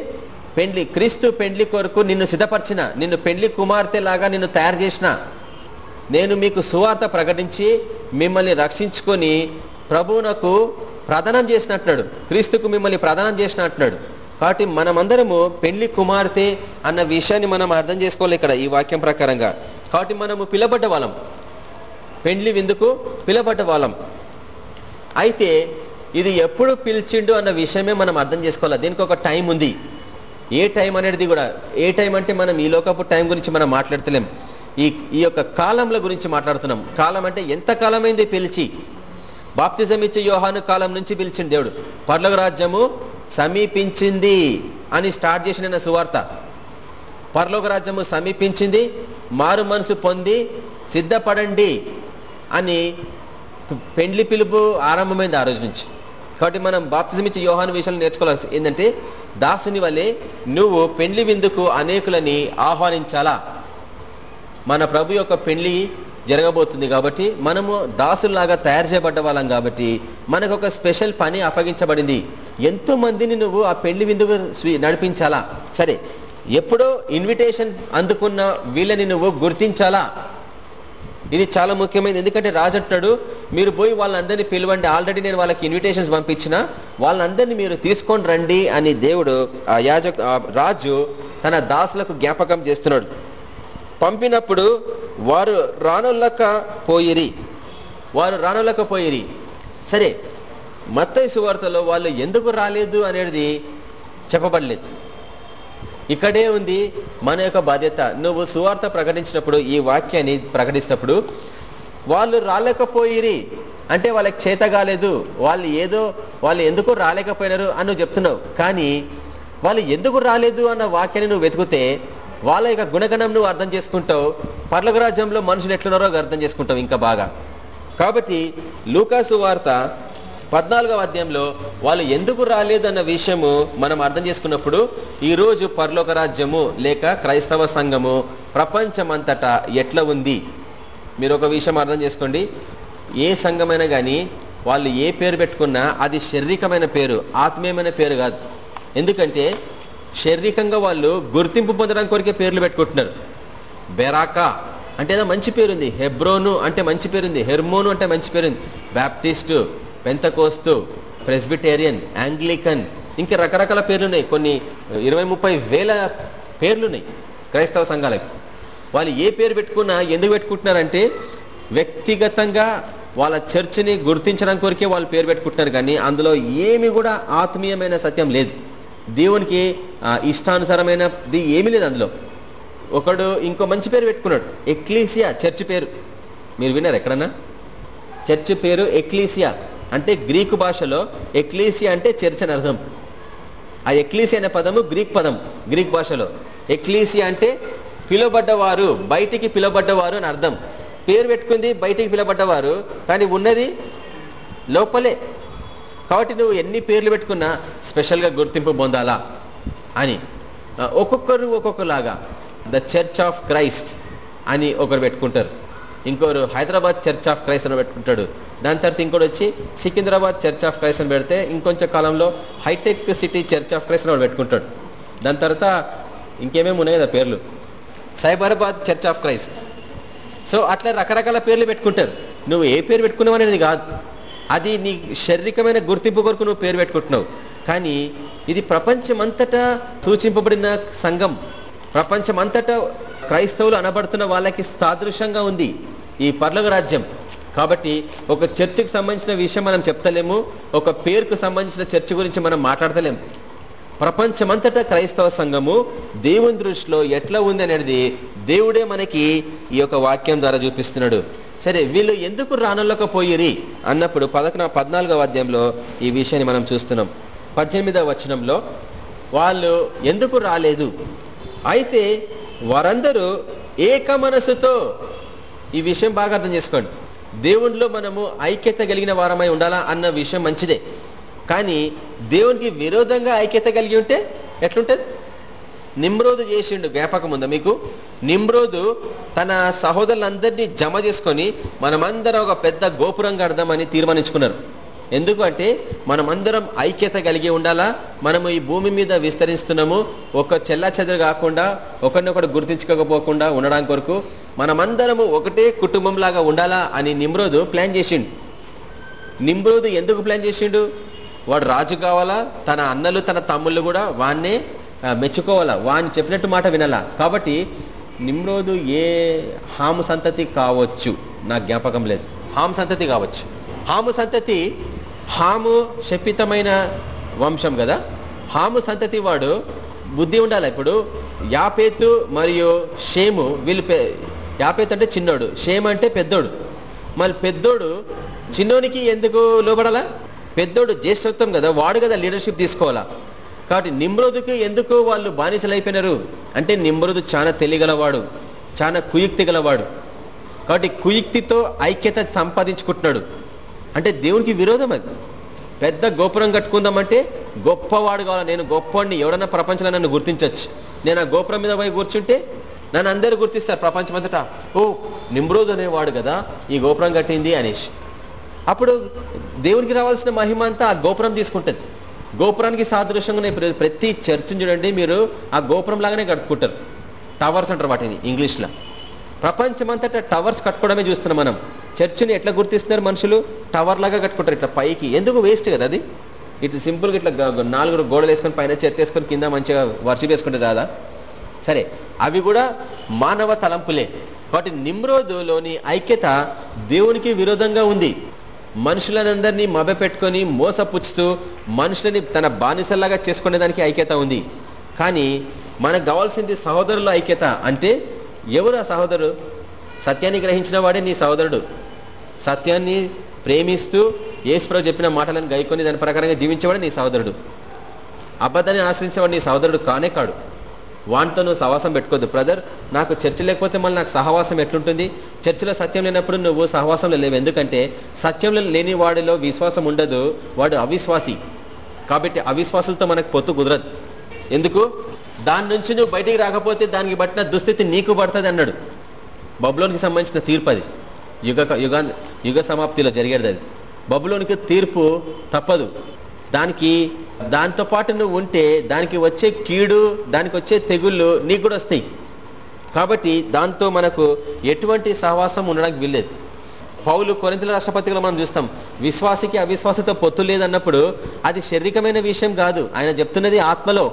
[SPEAKER 1] పెండ్లి క్రీస్తు పెండ్లి కొరకు నిన్ను సిద్ధపరిచిన నిన్ను పెండ్లి కుమార్తె లాగా నిన్ను తయారు చేసిన నేను మీకు సువార్త ప్రకటించి మిమ్మల్ని రక్షించుకొని ప్రభువునకు ప్రదానం చేసినట్టున్నాడు క్రీస్తుకు మిమ్మల్ని ప్రదానం చేసినట్టున్నాడు కాబట్టి మనమందరము పెళ్ళి కుమార్తె అన్న విషయాన్ని మనం అర్థం చేసుకోవాలి ఇక్కడ ఈ వాక్యం ప్రకారంగా. కాబట్టి మనము పిలబడ్డ వాళ్ళం. పెండ్లి విందుకు పిలబడ్డ వాళ్ళం. అయితే ఇది ఎప్పుడు పిలిచిండు అన్న విషయమే మనం అర్థం చేసుకోవాలి? దీనికి ఒక టైం ఉంది. ఏ టైం అనేది కూడా ఏ టైం అంటే మనం ఈ లోకపు టైం గురించి మనం మాట్లాడతలేం. ఈ ఈ యొక్క కాలంల గురించి మాట్లాడుతున్నాం. కాలం అంటే ఎంత కాలమైంది పిలిచి? బాప్తిజం ఇచ్చే యోహాను కాలం నుంచి పిలిచింది దేవుడు. పర్లక రాజ్యము సమీపించింది అని స్టార్ట్ చేసిన సువార్త. పర్లోక రాజ్యము సమీపించింది మారు మనసు పొంది సిద్ధపడండి అని పెండ్లి పిలుపు ఆరంభమైంది ఆ రోజు నుంచి. కాబట్టి మనం బాప్తిజం ఇచ్చి యోహాను విషయాలు నేర్చుకోవాల్సి ఏంటంటే దాసుని వల్లే నువ్వు పెండ్లి విందుకు అనేకులని ఆహ్వానించాలా? మన ప్రభు యొక్క పెళ్ళి జరగబోతుంది కాబట్టి మనము దాసులాగా తయారు చేయబడ్డ వాళ్ళం కాబట్టి మనకు ఒక స్పెషల్ పని అప్పగించబడింది. ఎంతో మందిని నువ్వు ఆ పెళ్ళి విందుకు నడిపించాలా? సరే ఎప్పుడో ఇన్విటేషన్ అందుకున్న వీళ్ళని నువ్వు గుర్తించాలా? ఇది చాలా ముఖ్యమైనది. ఎందుకంటే రాజు అంటున్నాడు మీరు పోయి వాళ్ళందరినీ పిలవండి. ఆల్రెడీ నేను వాళ్ళకి ఇన్విటేషన్స్ పంపించిన. వాళ్ళందరినీ మీరు తీసుకొని రండి అని దేవుడు ఆ యాజక రాజు తన దాసులకు జ్ఞాపకం చేస్తున్నాడు. పంపినప్పుడు వారు రానులక పోయిరి. వారు రానులక పోయిరి. సరే మత్తయి సువార్తలో వాళ్ళు ఎందుకు రాలేదు అనేది చెప్పబడలేదు. ఇక్కడే ఉంది మన యొక్క బాధ్యత. నువ్వు సువార్త ప్రకటించినప్పుడు ఈ వాక్యాన్ని ప్రకటిస్తప్పుడు వాళ్ళు రాలేకపోయిరి. అంటే వాళ్ళకి చేత కాలేదు. వాళ్ళు ఏదో వాళ్ళు ఎందుకు రాలేకపోయినారు అని నువ్వు చెప్తున్నావు. కానీ వాళ్ళు ఎందుకు రాలేదు అన్న వాక్యాన్ని నువ్వు వెతికితే వాళ్ళ యొక్క గుణగణం నువ్వు అర్థం చేసుకుంటావు. పర్లక రాజ్యంలో మనుషులు ఎట్లున్నారో అర్థం చేసుకుంటావు ఇంకా బాగా. కాబట్టి లూకాసు వార్త పద్నాలుగవ అధ్యాయంలో వాళ్ళు ఎందుకు రాలేదన్న విషయము మనం అర్థం చేసుకున్నప్పుడు ఈరోజు పరలోక రాజ్యము లేక క్రైస్తవ సంఘము ప్రపంచమంతటా ఎట్లా ఉంది? మీరు ఒక విషయం అర్థం చేసుకోండి. ఏ సంఘమైనా కానీ వాళ్ళు ఏ పేరు పెట్టుకున్నా అది శారీరకమైన పేరు ఆత్మీయమైన పేరు కాదు. ఎందుకంటే శారీరకంగా వాళ్ళు గుర్తింపు పొందడానికి కొరికే పేర్లు పెట్టుకుంటున్నారు. బెరాకా అంటే ఏదో మంచి పేరుంది. హెబ్రోను అంటే మంచి పేరుంది. హెర్మోను అంటే మంచి పేరుంది. బ్యాప్టిస్టు పెంతకోస్తు ప్రెస్బిటేరియన్ యాంగ్లికన్ ఇంకా రకరకాల పేర్లు ఉన్నాయి కొన్ని ఇరవై ముప్పై వేల పేర్లు ఉన్నాయి క్రైస్తవ సంఘాలకు. వాళ్ళు ఏ పేరు పెట్టుకున్నా ఎందుకు పెట్టుకుంటున్నారంటే వ్యక్తిగతంగా వాళ్ళ చర్చిని గుర్తించడం కొరికే వాళ్ళు పేరు పెట్టుకుంటున్నారు కానీ అందులో ఏమి కూడా ఆత్మీయమైన సత్యం లేదు. దేవునికి ఇష్టానుసారమైనది ఏమీ లేదు అందులో. ఒకడు ఇంకో మంచి పేరు పెట్టుకున్నాడు. ఎక్లీసియా చర్చి పేరు. మీరు విన్నారు ఎక్కడన్నా? చర్చి పేరు ఎక్లీసియా. అంటే గ్రీకు భాషలో ఎక్లీసి అంటే చర్చ్ అని అర్థం. ఆ ఎక్లీసి అనే పదము గ్రీక్ పదం గ్రీక్ భాషలో. ఎక్లీసియా అంటే పిలువబడ్డవారు బయటికి పిలువబడ్డవారు అని అర్థం. పేరు పెట్టుకుంది బయటికి పిలువబడ్డవారు కానీ ఉన్నది లోపలే. కాబట్టి నువ్వు ఎన్ని పేర్లు పెట్టుకున్నా స్పెషల్గా గుర్తింపు పొందాలా అని. ఒక్కొక్కరు ఒక్కొక్కలాగా. ద చర్చ్ ఆఫ్ క్రైస్ట్ అని ఒకరు పెట్టుకుంటారు. ఇంకోరు హైదరాబాద్ చర్చ్ ఆఫ్ క్రైస్ట్ అని పెట్టుకుంటాడు. దాని తర్వాత ఇంకోటి వచ్చి సికింద్రాబాద్ చర్చ్ ఆఫ్ క్రైస్ట్ అని పెడితే ఇంకొంచెం కాలంలో hitech city church of Christ అని పెట్టుకుంటాడు. దాని తర్వాత ఇంకేమేమి ఉన్నాయి కదా పేర్లు? Cyberabad church of Christ. So అట్లా రకరకాల పేర్లు పెట్టుకుంటారు. నువ్వు ఏ పేరు పెట్టుకున్నావు అనేది కాదు. అది నీ శారీరకమైన గుర్తింపు కొరకు నువ్వు పేరు పెట్టుకుంటున్నావు. కానీ ఇది ప్రపంచమంతటా సూచింపబడిన సంఘం. ప్రపంచమంతటా క్రైస్తవులు అనబడుతున్న వాళ్ళకి సాదృశ్యంగా ఉంది ఈ పర్లగ రాజ్యం. కాబట్టి ఒక చర్చికి సంబంధించిన విషయం మనం చెప్తలేము ఒక పేరుకు సంబంధించిన చర్చి గురించి మనం మాట్లాడతలేము ప్రపంచమంతటా క్రైస్తవ సంఘము దేవుని దృష్టిలో ఎట్లా ఉంది అనేది దేవుడే మనకి ఈ యొక్క వాక్యం ద్వారా చూపిస్తున్నాడు. సరే వీళ్ళు ఎందుకు రానులకపోయిరి అన్నప్పుడు పదకొన పద్నాలుగవ అధ్యాయంలో ఈ విషయాన్ని మనం చూస్తున్నాం. పద్దెనిమిదవ వచనంలో వాళ్ళు ఎందుకు రాలేదు? అయితే వారందరూ ఏక మనసుతో ఈ విషయం బాగా అర్థం చేసుకోండి. దేవునిలో మనము ఐక్యత కలిగిన వారమై ఉండాలా అన్న విషయం మంచిదే. కానీ దేవునికి విరోధంగా ఐక్యత కలిగి ఉంటే ఎట్లుంటుంది? నిమ్రోదు చేసిండు జ్ఞాపకం ఉందా మీకు? నిమ్రోదు తన సహోదరులందరినీ జమ చేసుకొని మనమందరం ఒక పెద్ద గోపురం కడదామని తీర్మానించుకున్నారు. ఎందుకు అంటే మనమందరం ఐక్యత కలిగి ఉండాలా? మనము ఈ భూమి మీద విస్తరిస్తున్నాము. ఒక చెల్లా కాకుండా ఒకరినొకడు గుర్తించుకోకపోకుండా ఉండడానికి కొరకు మనమందరము ఒకటే కుటుంబంలాగా ఉండాలా అని నిమ్రోదు ప్లాన్ చేసిండు. నిమ్రోదు ఎందుకు ప్లాన్ చేసిండు? వాడు రాజు కావాలా? తన అన్నలు తన తమ్ముళ్ళు కూడా వాన్నే మెచ్చుకోవాలా? వాన్ని చెప్పినట్టు మాట వినాలా? కాబట్టి నిమ్రోదు ఏ హాము సంతతి కావచ్చు. నాకు జ్ఞాపకం లేదు. హాము సంతతి కావచ్చు. హాము సంతతి హాము శపితమైన వంశం కదా? హాము సంతతి వాడు బుద్ధి ఉండాలి ఇప్పుడు? యాపేతు మరియు షేము వీళ్ళు యాపేతు అంటే చిన్నోడు షేమ్ అంటే పెద్దోడు. మళ్ళీ పెద్దోడు చిన్నోనికి ఎందుకు లోబడాలా? పెద్దోడు జ్యేష్ఠత్వం కదా వాడు కదా లీడర్షిప్ తీసుకోవాలా. కాబట్టి నిమ్రోదుకి ఎందుకు వాళ్ళు బానిసలు అయిపోయినారు? అంటే నిమ్రోదు చాలా తెలియగలవాడు చాలా కుయుక్తి గలవాడు. కాబట్టి కుయుక్తితో ఐక్యత సంపాదించుకుంటున్నాడు. అంటే దేవునికి విరోధం అది. పెద్ద గోపురం కట్టుకుందామంటే గొప్పవాడు కావాలి. నేను గొప్పవాడిని. ఎవడన్నా ప్రపంచంలో నన్ను గుర్తించవచ్చు నేను ఆ గోపురం మీద పోయి కూర్చుంటే నన్ను అందరూ గుర్తిస్తారు ప్రపంచమంతటా. ఓ నిమ్రోద్ అనేవాడు కదా ఈ గోపురం కట్టింది అనేసి. అప్పుడు దేవునికి రావాల్సిన మహిమ అంతా ఆ గోపురం తీసుకుంటుంది. గోపురానికి సాదృశ్యంగా ప్ర- ప్రతి చర్చిని చూడండి మీరు ఆ గోపురం లాగానే కట్టుకుంటారు. టవర్స్ అంటారు వాటిని ఇంగ్లీష్లో. ప్రపంచమంతటా టవర్స్ కట్టుకోవడమే చూస్తున్నాం మనం. చర్చిని ఎట్లా గుర్తిస్తున్నారు మనుషులు? టవర్ లాగా కట్టుకుంటారు ఇట్లా పైకి. ఎందుకు వేస్ట్ కదా అది? ఇట్లా సింపుల్గా ఇట్లా నాలుగు గోడలు వేసుకొని పైన చెత్త వేసుకొని కింద మంచిగా వర్షం వేసుకుంటే చాదా సరే అవి కూడా మానవ తలంపులే. కాబట్టి నిమ్రోదులోని ఐక్యత దేవునికి విరోధంగా ఉంది. మనుషులనందరినీ మభ్యపెట్టుకొని మోసపుచ్చుతూ మనుషులని తన బానిసల్లాగా చేసుకునేదానికి ఐక్యత ఉంది. కానీ మనకు కావాల్సింది సహోదరుల ఐక్యత అంటే ఎవరు ఆ సహోదరు సత్యాన్ని గ్రహించిన వాడే నీ సహోదరుడు. సత్యాన్ని ప్రేమిస్తూ యేసుప్రభు చెప్పిన మాటలను గైకొని దాని ప్రకారంగా జీవించేవాడు నీ సహోదరుడు. అబద్ధాన్ని ఆశ్రయించేవాడు నీ సహోదరుడు కానే కాడు. వాటితో నువ్వు సహవాసం పెట్టుకోద్దు బ్రదర్ నాకు చర్చ లేకపోతే మళ్ళీ నాకు సహవాసం ఎట్లుంటుంది? చర్చిలో సత్యం లేనప్పుడు నువ్వు సహవాసంలో లేవు. ఎందుకంటే సత్యంలో లేని వాడిలో విశ్వాసం ఉండదు. వాడు అవిశ్వాసి. కాబట్టి అవిశ్వాసులతో మనకు పొత్తు కుదరదు. ఎందుకు? దాని నుంచి నువ్వు బయటికి రాకపోతే దానికి బట్టిన దుస్థితి నీకు పడుతుంది అన్నాడు. బబ్లోనికి సంబంధించిన తీర్పు అది. యుగ యుగ యుగ సమాప్తిలో జరిగేది అది. బబులోనికి తీర్పు తప్పదు. దానికి దాంతో పాటు నువ్వు ఉంటే దానికి వచ్చే కీడు దానికి వచ్చే తెగుళ్ళు నీకు కూడా వస్తాయి. కాబట్టి దాంతో మనకు ఎటువంటి సహవాసం ఉండడానికి వీల్లేదు. పౌలు కొరింతల రాష్ట్రపతిగా మనం చూస్తాం విశ్వాసికి అవిశ్వాసతో పొత్తు లేదన్నప్పుడు అది శారీరకమైన విషయం కాదు. ఆయన చెప్తున్నది ఆత్మలో.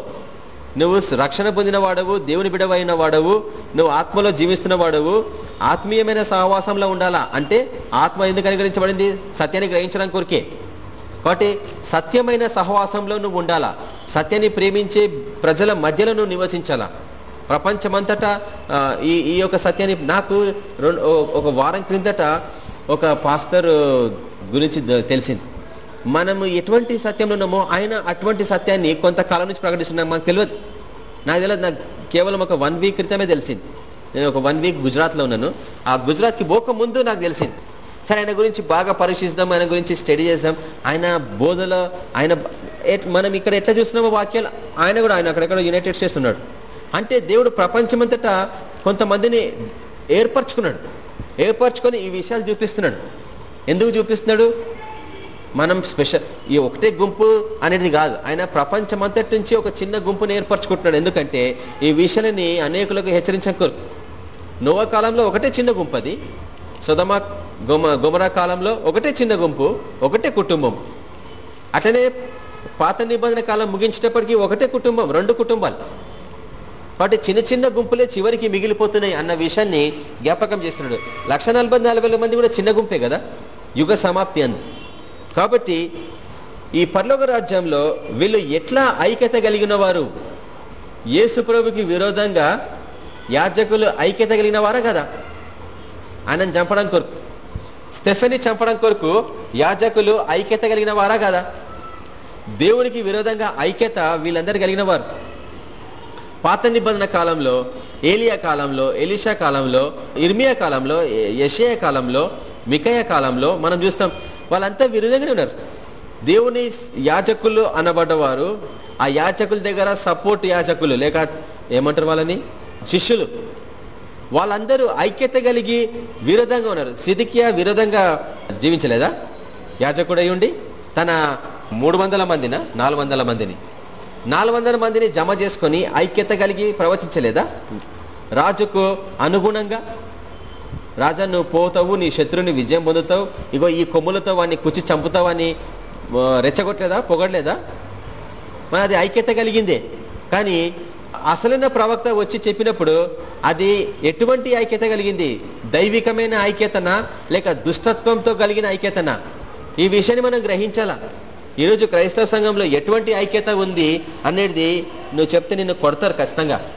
[SPEAKER 1] నువ్వు రక్షణ పొందిన వాడవు దేవుని బిడవైన వాడవు నువ్వు ఆత్మలో జీవిస్తున్న వాడవు ఆత్మీయమైన సహవాసంలో ఉండాలా? అంటే ఆత్మ ఎందుకు అనుగ్రహించబడింది? సత్యాన్ని గ్రహించడం కొరికే. కాబట్టి సత్యమైన సహవాసంలో నువ్వు ఉండాలా? సత్యాన్ని ప్రేమించే ప్రజల మధ్యలో నువ్వు నివసించాలా? ప్రపంచమంతటా ఈ ఈ యొక్క సత్యాన్ని నాకు రెండు ఒక వారం క్రిందట ఒక పాస్టర్ గురించి తెలిసింది. మనము ఎటువంటి సత్యంలో ఉన్నామో ఆయన అటువంటి సత్యాన్ని కొంతకాలం నుంచి ప్రకటిస్తున్నాం మాకు తెలియదు. నాకు తెలియదు. నాకు కేవలం ఒక వన్ వీక్ క్రితమే తెలిసింది. నేను ఒక వన్ వీక్ గుజరాత్లో ఉన్నాను. ఆ గుజరాత్కి పోక ముందు నాకు తెలిసింది. సరే ఆయన గురించి బాగా పరీక్షిస్తాం ఆయన గురించి స్టడీ చేద్దాం ఆయన బోధలో ఆయన మనం ఇక్కడ ఎట్లా చూస్తున్నామో వాక్యాలు ఆయన కూడా ఆయన అక్కడెక్కడ యునైటెడ్ స్టేట్స్ ఉన్నాడు. అంటే దేవుడు ప్రపంచమంతటా కొంతమందిని ఏర్పరచుకున్నాడు. ఏర్పరచుకొని ఈ విషయాలు చూపిస్తున్నాడు. ఎందుకు చూపిస్తున్నాడు? మనం స్పెషల్ ఈ ఒకటే గుంపు అనేది కాదు. ఆయన ప్రపంచమంతటి నుంచి ఒక చిన్న గుంపుని ఏర్పరచుకుంటున్నాడు. ఎందుకంటే ఈ విషయాలని అనేకులకు హెచ్చరించకూరు నోవా కాలంలో ఒకటే చిన్న గుంపు అది సుధమ గుమ గుమరా కాలంలో ఒకటే చిన్న గుంపు ఒకటే కుటుంబం. అట్లనే పాత నిబంధన కాలం ముగించేటప్పటికీ ఒకటే కుటుంబం రెండు కుటుంబాలు. కాబట్టి చిన్న చిన్న గుంపులే చివరికి మిగిలిపోతున్నాయి అన్న విషయాన్ని జ్ఞాపకం చేస్తున్నాడు. లక్ష నలభై మంది కూడా చిన్న గుంపే కదా? యుగ సమాప్తి అంది. కాబట్టి ఈ పర్లోక రాజ్యంలో వీళ్ళు ఎట్లా ఐక్యత కలిగిన వారు? యేసుప్రభుకి విరోధంగా యాజకులు ఐక్యత కలిగిన వారా కదా? ఆయనను చంపడం కొరకు. స్టెఫెన్ని చంపడం కొరకు యాజకులు ఐక్యత కలిగిన వారా కదా? దేవునికి విరోధంగా ఐక్యత వీళ్ళందరూ కలిగిన వారు. పాత నిబంధన కాలంలో ఏలియా కాలంలో ఎలిషా కాలంలో ఇర్మియా కాలంలో యషయా కాలంలో మికయ కాలంలో మనం చూస్తాం వాళ్ళంతా విరుదంగానే ఉన్నారు. దేవుని యాజకులు అనబడ్డవారు ఆ యాజకుల దగ్గర సపోర్ట్ యాజకులు లేక ఏమంటారు వాళ్ళని? శిష్యులు. వాళ్ళందరూ ఐక్యత కలిగి విరోధంగా ఉన్నారు. సిదికియా విరోధంగా జీవించలేదా? యాజకుడై ఉండి తన మూడు వందల మందిన? నాలుగు వందల మందిని. నాలుగు వందల మందిని జమ చేసుకొని ఐక్యత కలిగి ప్రవచించలేదా రాజుకు అనుగుణంగా? రాజా నువ్వు పోతావు నీ శత్రువుని విజయం పొందుతావు. ఇగో ఈ కొమ్ములతో వాడిని కుచి చంపుతావు అని రెచ్చగొట్టలేదా? పొగడలేదా? మరి అది ఐక్యత కలిగిందే. కానీ అసలైన ప్రవక్త వచ్చి చెప్పినప్పుడు అది ఎటువంటి ఐక్యత కలిగింది? దైవికమైన ఐక్యతనా? లేక దుష్టత్వంతో కలిగిన ఐక్యతనా? ఈ విషయాన్ని మనం గ్రహించాలా? ఈరోజు క్రైస్తవ సంఘంలో ఎటువంటి ఐక్యత ఉంది అనేది నువ్వు చెప్తే నిన్ను కొడతారు ఖచ్చితంగా.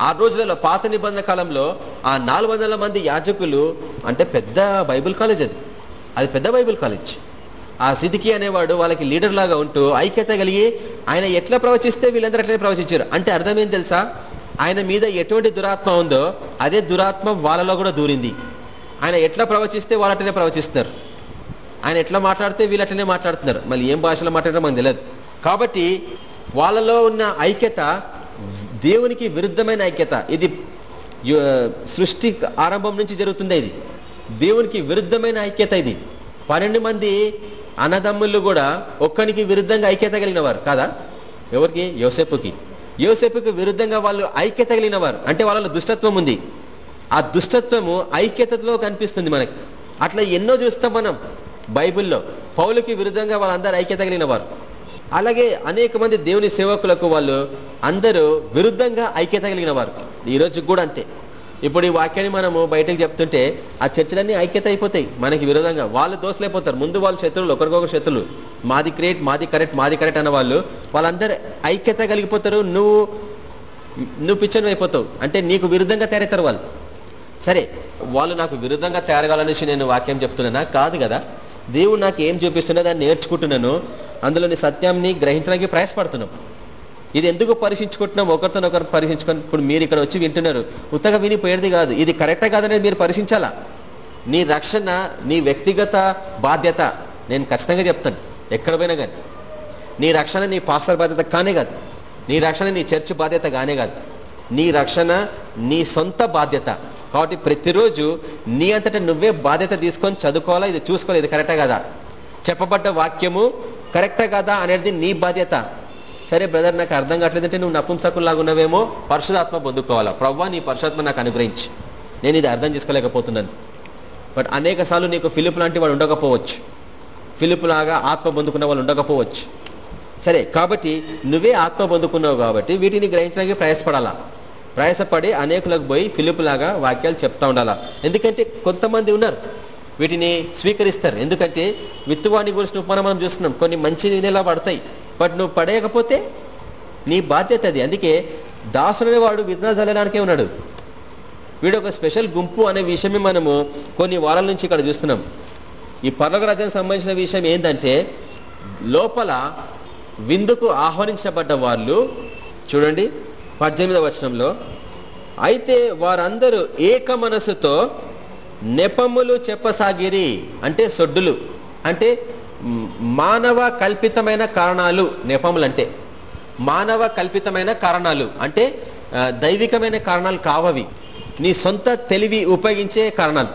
[SPEAKER 1] ఆ రోజులలో పాత నిబంధన కాలంలో ఆ నాలుగు వందల మంది యాజకులు అంటే పెద్ద బైబిల్ కాలేజ్ అది. అది పెద్ద బైబిల్ కాలేజ్. ఆ సిదికి అనేవాడు వాళ్ళకి లీడర్ లాగా ఉంటూ ఐక్యత కలిగి ఆయన ఎట్లా ప్రవచిస్తే వీళ్ళందరూ అట్లనే ప్రవచించారు. అంటే అర్థమేం తెలుసా? ఆయన మీద ఎటువంటి దురాత్మ ఉందో అదే దురాత్మ వాళ్ళలో కూడా దూరింది. ఆయన ఎట్లా ప్రవచిస్తే వాళ్ళు ప్రవచిస్తున్నారు. ఆయన ఎట్లా మాట్లాడితే వీళ్ళు మాట్లాడుతున్నారు. మళ్ళీ ఏం భాషలో మాట్లాడడం మనకు తెలియదు. కాబట్టి వాళ్ళలో ఉన్న ఐక్యత దేవునికి విరుద్ధమైన ఐక్యత. ఇది సృష్టి ఆరంభం నుంచి జరుగుతుంది ఇది. దేవునికి విరుద్ధమైన ఐక్యత ఇది. పన్నెండు మంది అన్నదమ్ముళ్ళు కూడా ఒక్కనికి విరుద్ధంగా ఐక్యత కలిగిన వారు కాదా? ఎవరికి? యోసేపుకి. యోసేపుకి విరుద్ధంగా వాళ్ళు ఐక్యత కలిగిన వారు అంటే వాళ్ళలో దుష్టత్వం ఉంది. ఆ దుష్టత్వము ఐక్యతలో కనిపిస్తుంది మనకి. అట్లా ఎన్నో చూస్తాం మనం బైబిల్లో. పౌలకి విరుద్ధంగా వాళ్ళందరూ ఐక్యత కలిగిన వారు అలాగే అనేక మంది దేవుని సేవకులకు వాళ్ళు అందరూ విరుద్ధంగా ఐక్యత కలిగిన వారు ఈ కూడా అంతే. ఇప్పుడు ఈ వాక్యాన్ని మనము బయటకు చెప్తుంటే ఆ చర్చలన్నీ ఐక్యత అయిపోతాయి మనకి విరోధంగా వాళ్ళు దోషలైపోతారు ముందు వాళ్ళు శత్రువులు ఒకరికొకరు శత్రులు మాది క్రియేట్ మాది కరెక్ట్ మాది కరెక్ట్ అన్న వాళ్ళు వాళ్ళందరూ ఐక్యత కలిగిపోతారు. నువ్వు నువ్వు పిచ్చను అయిపోతావు. అంటే నీకు విరుద్ధంగా తయారవుతారు వాళ్ళు. సరే వాళ్ళు నాకు విరుద్ధంగా తయారగాలనేసి నేను వాక్యం చెప్తున్నానా? కాదు కదా. దేవుడు నాకు ఏం చూపిస్తున్నా దాన్ని నేర్చుకుంటున్నాను. అందులోని సత్యాన్ని గ్రహించడానికి ప్రయాసపడుతున్నాం. ఇది ఎందుకు పరీక్షించుకుంటున్నాం ఒకరితో ఒకరు పరీక్షించుకొని ఇప్పుడు మీరు ఇక్కడ వచ్చి వింటున్నారు. ఉత్తగా వినిపోయేది కాదు. ఇది కరెక్టా కాదనేది మీరు పరీక్షించాలా నీ రక్షణ నీ వ్యక్తిగత బాధ్యత నేను ఖచ్చితంగా చెప్తాను. ఎక్కడ పోయినా కానీ. నీ రక్షణ నీ పాస్టర్ బాధ్యత కానే కాదు. నీ రక్షణ నీ చర్చ్ బాధ్యత కానే కాదు. నీ రక్షణ నీ సొంత బాధ్యత. కాబట్టి ప్రతిరోజు నీ అంతటా నువ్వే బాధ్యత తీసుకొని చదువుకోవాలా? ఇది చూసుకోవాలి. ఇది కరెక్టా కదా? చెప్పబడ్డ వాక్యము కరెక్టా కదా అనేది నీ బాధ్యత. సరే బ్రదర్ నాకు అర్థం కావట్లేదంటే నువ్వు నపుంసకుల్లాగా ఉన్నవేమో పొందుకోవాలా? ప్రవ్వా నీ పరశురాత్మ నాకు అనుగ్రహించి. నేను ఇది అర్థం చేసుకోలేకపోతున్నాను. బట్ అనేక సార్లు నీకు ఫిలిప్ లాంటి వాడు ఉండకపోవచ్చు. ఫిలిప్ లాగా ఆత్మ పొందుకున్న వాళ్ళు ఉండకపోవచ్చు. సరే కాబట్టి నువ్వే ఆత్మ పొందుకున్నావు కాబట్టి వీటిని గ్రహించడానికి ప్రయాసపడాలా? ప్రయాసపడి అనేకులకు పోయి ఫిలిప్ లాగా వాక్యాలు చెప్తా ఉండాలా? ఎందుకంటే కొంతమంది ఉన్నారు వీటిని స్వీకరిస్తారు. ఎందుకంటే విత్తువాణి గురించి ఉపమానం మనం చూస్తున్నాం. కొన్ని మంచి నేల పడతాయి. బట్ నువ్వు పడేయకపోతే నీ బాధ్యత అది. అందుకే దాసుడనే వాడు విత్తనాలు చల్లడానికే ఉన్నాడు. వీడు ఒక స్పెషల్ గుంపు అనే విషయమే మనము కొన్ని వారాల నుంచి ఇక్కడ చూస్తున్నాం. ఈ పర్లోక రాజ్యానికి సంబంధించిన విషయం ఏంటంటే లోపల విందుకు ఆహ్వానించబడ్డ వాళ్ళు చూడండి పద్దెనిమిదవ వచనంలో అయితే వారందరూ ఏక మనసుతో నెపములు చెప్పసాగిరి. అంటే సొడ్డులు. అంటే మానవ కల్పితమైన కారణాలు నెపములు అంటే మానవ కల్పితమైన కారణాలు అంటే దైవికమైన కారణాలు కావవి. నీ సొంత తెలివి ఉపయోగించే కారణాలు.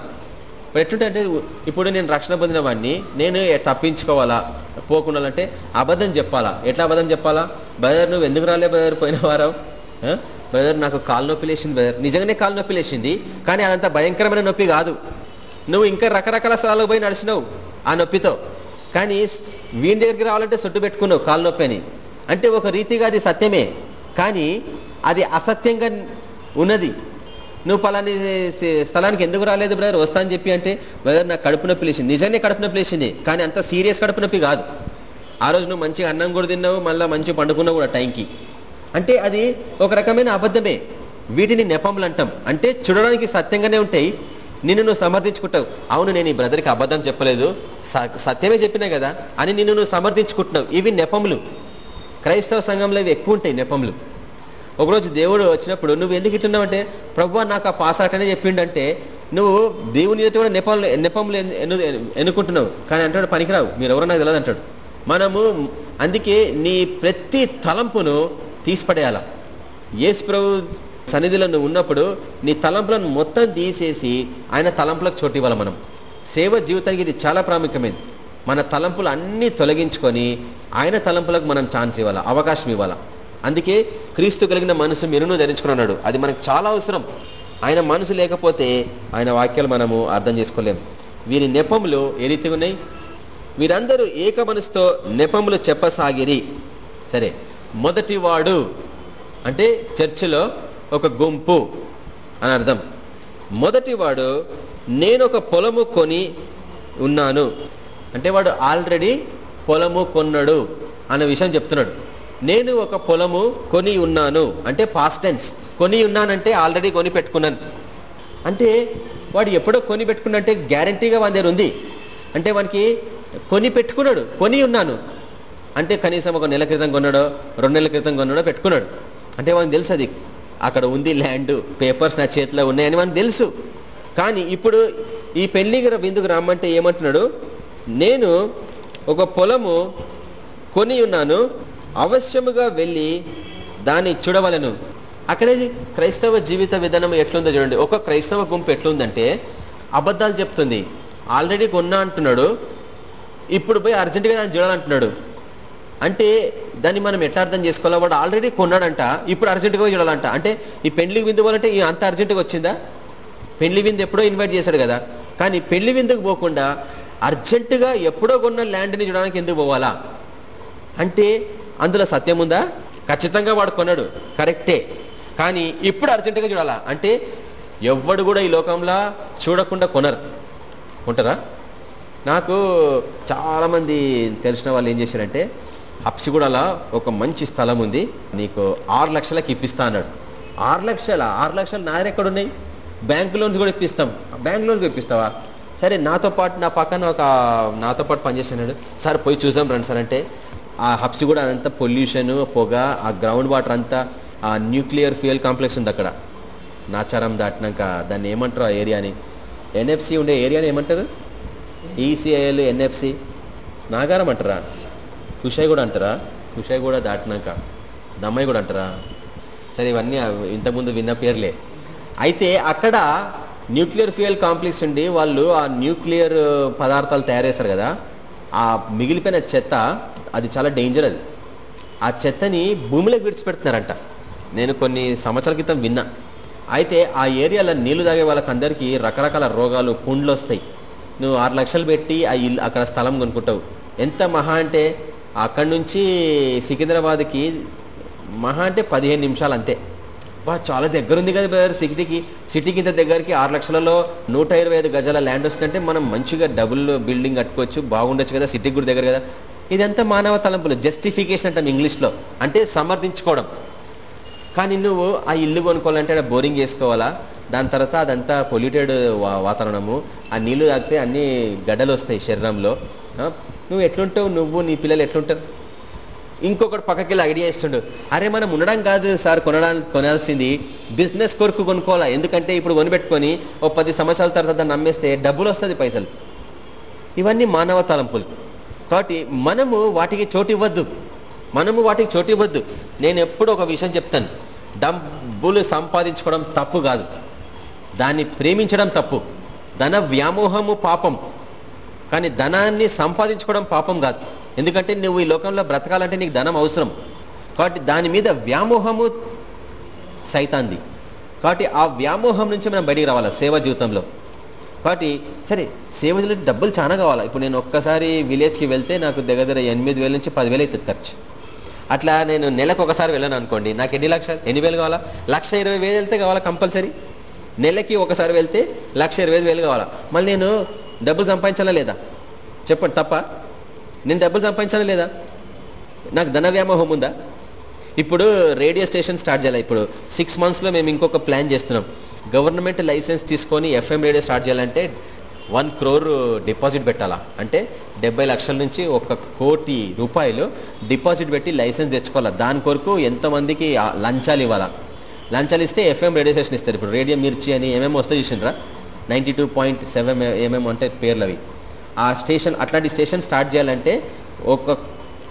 [SPEAKER 1] ఎట్లుంటే అంటే ఇప్పుడు నేను రక్షణ పొందిన వాడిని నేను తప్పించుకోవాలా పోకుండా అంటే అబద్ధం చెప్పాలా? ఎట్లా అబద్ధం చెప్పాలా? బ్రదర్ నువ్వు ఎందుకు రాలే బ్రదర్ పోయిన వారం? బ్రదర్ నాకు కాలు నొప్పి లేచింది బ్రదర్. నిజంగానే కాలు నొప్పి లేచింది కానీ అదంత భయంకరమైన నొప్పి కాదు. నువ్వు ఇంకా రకరకాల స్థలాలకు పోయి నడిచినావు ఆ నొప్పితో. కానీ వీని దగ్గరికి రావాలంటే సొట్టు పెట్టుకున్నావు కాలు అని అంటే ఒక రీతిగా అది సత్యమే. కానీ అది అసత్యంగా ఉన్నది. నువ్వు పలాని స్థలానికి ఎందుకు రాలేదు బ్రదర్? వస్తా అని చెప్పి అంటే బ్రదర్ నాకు కడుపు నొప్పి లేచింది. నిజంగానే కడుపు నొప్పి లేచింది. కానీ అంత సీరియస్ కడుపు నొప్పి కాదు. ఆ రోజు నువ్వు మంచిగా అన్నం కూడా తిన్నావు మళ్ళీ మంచిగా పండుకున్నావు కూడా టైంకి. అంటే అది ఒక రకమైన అబద్ధమే. వీటిని నెపములు అంటాం. అంటే చూడడానికి సత్యంగానే ఉంటాయి. నిన్ను నువ్వు సమర్థించుకుంటావు. అవును నేను ఈ బ్రదర్కి అబద్ధం చెప్పలేదు. సత్యమే చెప్పినా కదా? అని నిన్ను నువ్వు సమర్థించుకుంటున్నావు. ఇవి నెపములు. క్రైస్తవ సంఘంలో ఇవి ఎక్కువ ఉంటాయి నెపములు. ఒకరోజు దేవుడు వచ్చినప్పుడు నువ్వు ఎందుకు ఇట్టున్నావు అంటే ప్రభు నాకు ఆ పాస్ అటనే చెప్పిండంటే నువ్వు దేవుని ఎదుట కూడా నెపములు నెపములు ఎన్ను- ఎన్నుకుంటున్నావు. కానీ అంటాడు పనికిరావు. మీరు ఎవరో నాకు తెలియదు అంటాడు. మనము అందుకే నీ ప్రతి తలంపును తీసిపడేయాల. యేసు ప్రభు సన్నిధిలో నువ్వు ఉన్నప్పుడు నీ తలంపులను మొత్తం తీసేసి ఆయన తలంపులకు చోటు ఇవ్వాలి మనం. సేవ జీవితానికి ఇది చాలా ప్రాముఖ్యమైనది. మన తలంపులు అన్నీ తొలగించుకొని ఆయన తలంపులకు మనం ఛాన్స్ ఇవ్వాలి అవకాశం ఇవ్వాలి. అందుకే క్రీస్తు కలిగిన మనసు మీరును ధరించుకుని ఉన్నాడు అది మనకు చాలా అవసరం. ఆయన మనసు లేకపోతే ఆయన వాక్యాలు మనము అర్థం చేసుకోలేము. వీరి నెపములు ఏదైతే ఉన్నాయి? వీరందరూ ఏక మనసుతో నెపములు చెప్పసాగిరి. సరే మొదటివాడు అంటే చర్చిలో ఒక గుంపు అని అర్థం. మొదటివాడు నేను ఒక పొలము కొని ఉన్నాను. అంటే వాడు ఆల్రెడీ పొలము కొన్నాడు అన్న విషయం చెప్తున్నాడు. నేను ఒక పొలము కొని ఉన్నాను. అంటే పాస్టెన్స్ కొని ఉన్నానంటే ఆల్రెడీ కొని పెట్టుకున్నాను. అంటే వాడు ఎప్పుడో కొని పెట్టుకున్నంటే గ్యారంటీగా వాని దగ్గర ఉంది. అంటే వానికి కొని పెట్టుకున్నాడు. కొని ఉన్నాను. అంటే కనీసం ఒక నెల క్రితం కొన్నాడో రెండు నెలల క్రితం కొన్నాడో పెట్టుకున్నాడు. అంటే వానికి తెలుసు అది. అక్కడ ఉంది ల్యాండ్ పేపర్స్ నా చేతిలో ఉన్నాయని మనకు తెలుసు. కానీ ఇప్పుడు ఈ పెళ్ళికి విందుకు రమ్మంటే ఏమంటున్నాడు? నేను ఒక పొలము కొని ఉన్నాను అవశ్యముగా వెళ్ళి దాన్ని చూడవలను. అక్కడే క్రైస్తవ జీవిత విధానం ఎట్లుందో చూడండి. ఒక క్రైస్తవ గుంపు ఎట్లుందంటే అబద్ధాలు చెప్తుంది. ఆల్రెడీ కొన్నా అంటున్నాడు. ఇప్పుడు పోయి అర్జెంటుగా దాన్ని చూడాలంటున్నాడు. అంటే దాన్ని మనం ఎట్లా అర్థం చేసుకోవాలో? వాడు ఆల్రెడీ కొన్నాడంట ఇప్పుడు అర్జెంటుగా చూడాలంట. అంటే ఈ పెండ్లి విందు పోవాలంటే ఈ అంత అర్జెంటుగా వచ్చిందా? పెళ్ళి విందు ఎప్పుడో ఇన్వైట్ చేశాడు కదా. కానీ పెళ్ళి విందుకు పోకుండా అర్జెంటుగా ఎప్పుడో కొన్న ల్యాండ్ని చూడడానికి ఎందుకు పోవాలా? అంటే అందులో సత్యం ఉందా? ఖచ్చితంగా వాడు కొన్నాడు. కరెక్టే. కానీ ఇప్పుడు అర్జెంటుగా చూడాలా? అంటే ఎవ్వడు కూడా ఈ లోకంలో చూడకుండా కొనరు. ఉంటారా? నాకు చాలామంది తెలిసిన వాళ్ళు ఏం చేశారంటే హప్సిగూడలో ఒక మంచి స్థలం ఉంది. నీకు ఆరు లక్షలకి ఇప్పిస్తా అన్నాడు. ఆరు లక్షల? ఆరు లక్షలు నా దగ్గర ఎక్కడున్నాయి? బ్యాంక్ లోన్స్ కూడా ఇప్పిస్తాం. Bank loans ఇప్పిస్తావా? సరే నాతో పాటు నా పక్కన ఒక నాతో పాటు పనిచేసినాడు సార్ పోయి చూసాం రండి సార్ అంటే ఆ హబ్సి కూడా అదంతా పొల్యూషన్ పొగ ఆ గ్రౌండ్ వాటర్ అంతా ఆ న్యూక్లియర్ ఫ్యూయల్ కాంప్లెక్స్ ఉంది అక్కడ. నాచారం దాటినాక దాన్ని ఏమంటారు ఆ ఏరియాని? ఎన్ఎఫ్సి ఉండే ఏరియాని ఏమంటారు? ECIL NFC. నాగారం అంటారా? కుషాయి కూడా అంటారా? కుషాయి కూడా దాటినాక. దమ్మాయి కూడా అంటారా? సరే ఇవన్నీ ఇంతకుముందు విన్న పేర్లే. అయితే అక్కడ న్యూక్లియర్ ఫ్యూయల్ కాంప్లెక్స్ ఉండి వాళ్ళు ఆ న్యూక్లియర్ పదార్థాలు తయారు చేస్తారు కదా. ఆ మిగిలిపోయిన చెత్త అది చాలా డేంజర్ అది. ఆ చెత్తని భూమిలోకి విడిచిపెడుతున్నారంట. నేను కొన్ని సంవత్సరాల క్రితం విన్నా. అయితే ఆ ఏరియాలో నీళ్ళు తాగే వాళ్ళకందరికీ రకరకాల రోగాలు పుండ్లు వస్తాయి నువ్వు ఆరు లక్షలు పెట్టి ఆ ఇల్లు అక్కడ స్థలం కొనుక్కుంటావు. ఎంత మహా అంటే అక్కడి నుంచి సికింద్రాబాద్కి మహా అంటే పదిహేను నిమిషాలు అంతే బా చాలా దగ్గర ఉంది కదా బ్రదర్ సిటీకి. సిటీకి ఇంత దగ్గరికి ఆరు లక్షలలో నూట ఇరవై ఐదు గజాల ల్యాండ్ వస్తుందంటే మనం మంచిగా డబుల్ బిల్డింగ్ కట్టుకోవచ్చు బాగుండొచ్చు కదా సిటీకి కూడా దగ్గర కదా. ఇదంతా మానవ తలంపులు జస్టిఫికేషన్ అంటాం ఇంగ్లీష్లో. అంటే సమర్థించుకోవడం. కానీ నువ్వు ఆ ఇల్లు కొనుక్కోవాలంటే ఆడ బోరింగ్ చేసుకోవాలా? దాని తర్వాత అదంతా పొల్యూటెడ్ వాతావరణము. ఆ నీళ్ళు తాగితే అన్ని గడ్డలు వస్తాయి శరీరంలో నువ్వు ఎట్లుంటావు? నువ్వు నీ పిల్లలు ఎట్లుంటారు? ఇంకొకటి పక్కకి వెళ్ళి ఐడియా ఇస్తుండు. అరే మనం ఉండడం కాదు సార్ కొనడానికి కొనాల్సింది బిజినెస్ కొరకు కొనుక్కోవాలా? ఎందుకంటే ఇప్పుడు కొనిపెట్టుకొని ఓ పది సంవత్సరాల తర్వాత దాన్ని నమ్మేస్తే డబ్బులు వస్తుంది పైసలు. ఇవన్నీ మానవ తలంపులు. కాబట్టి మనము వాటికి చోటు ఇవ్వద్దు. మనము వాటికి చోటు ఇవ్వద్దు. నేను ఎప్పుడు ఒక విషయం చెప్తాను. డబ్బులు సంపాదించుకోవడం తప్పు కాదు. దాన్ని ప్రేమించడం తప్పు. ధన వ్యామోహము పాపం. కానీ ధనాన్ని సంపాదించుకోవడం పాపం కాదు. ఎందుకంటే నువ్వు ఈ లోకంలో బ్రతకాలంటే నీకు ధనం అవసరం. కాబట్టి దాని మీద వ్యామోహము సైతాంది. కాబట్టి ఆ వ్యామోహం నుంచి మనం బయటికి రావాలి సేవ జీవితంలో? కాబట్టి సరే సేవ జీవితంలో డబ్బులు చాలా కావాలి? ఇప్పుడు నేను ఒక్కసారి విలేజ్కి వెళ్తే నాకు దగ్గర దగ్గర ఎనిమిది వేల నుంచి పదివేలు అవుతుంది ఖర్చు. అట్లా నేను నెలకు ఒకసారి వెళ్ళాను అనుకోండి. నాకు ఎన్ని లక్షలు ఎన్ని వేలు కావాలా? లక్ష ఇరవై వేలు వెళ్తే కావాలా కంపల్సరీ? నెలకి ఒకసారి వెళ్తే లక్ష ఇరవై ఐదు వేలు కావాలా? మళ్ళీ నేను డబ్బులు సంపాదించాలా లేదా? చెప్పండి తప్ప? నేను డబ్బులు సంపాదించాలా లేదా? నాకు ధన వ్యామోహం ఉందా? ఇప్పుడు రేడియో స్టేషన్ స్టార్ట్ చేయాలి? ఇప్పుడు సిక్స్ మంత్స్లో మేము ఇంకొక ప్లాన్ చేస్తున్నాం. గవర్నమెంట్ లైసెన్స్ తీసుకొని ఎఫ్ఎం రేడియో స్టార్ట్ చేయాలంటే వన్ క్రోర్ డిపాజిట్ పెట్టాలా? అంటే డెబ్బై లక్షల నుంచి ఒక కోటి రూపాయలు డిపాజిట్ పెట్టి లైసెన్స్ తెచ్చుకోవాలా? దాని కొరకు ఎంతమందికి లంచాలు ఇవ్వాలా? లంచాలు ఇస్తే ఎఫ్ఎం రేడియో స్టేషన్ ఇస్తారు. ఇప్పుడు రేడియో మిర్చి అని ఏమేమి వస్తాయి చూసిండ్రా? నైంటీ టూ పాయింట్ సెవెన్ ఏమేమి ఉంటాయి పేర్లు అవి ఆ స్టేషన్ అట్లాంటి స్టేషన్ స్టార్ట్ చేయాలంటే ఒక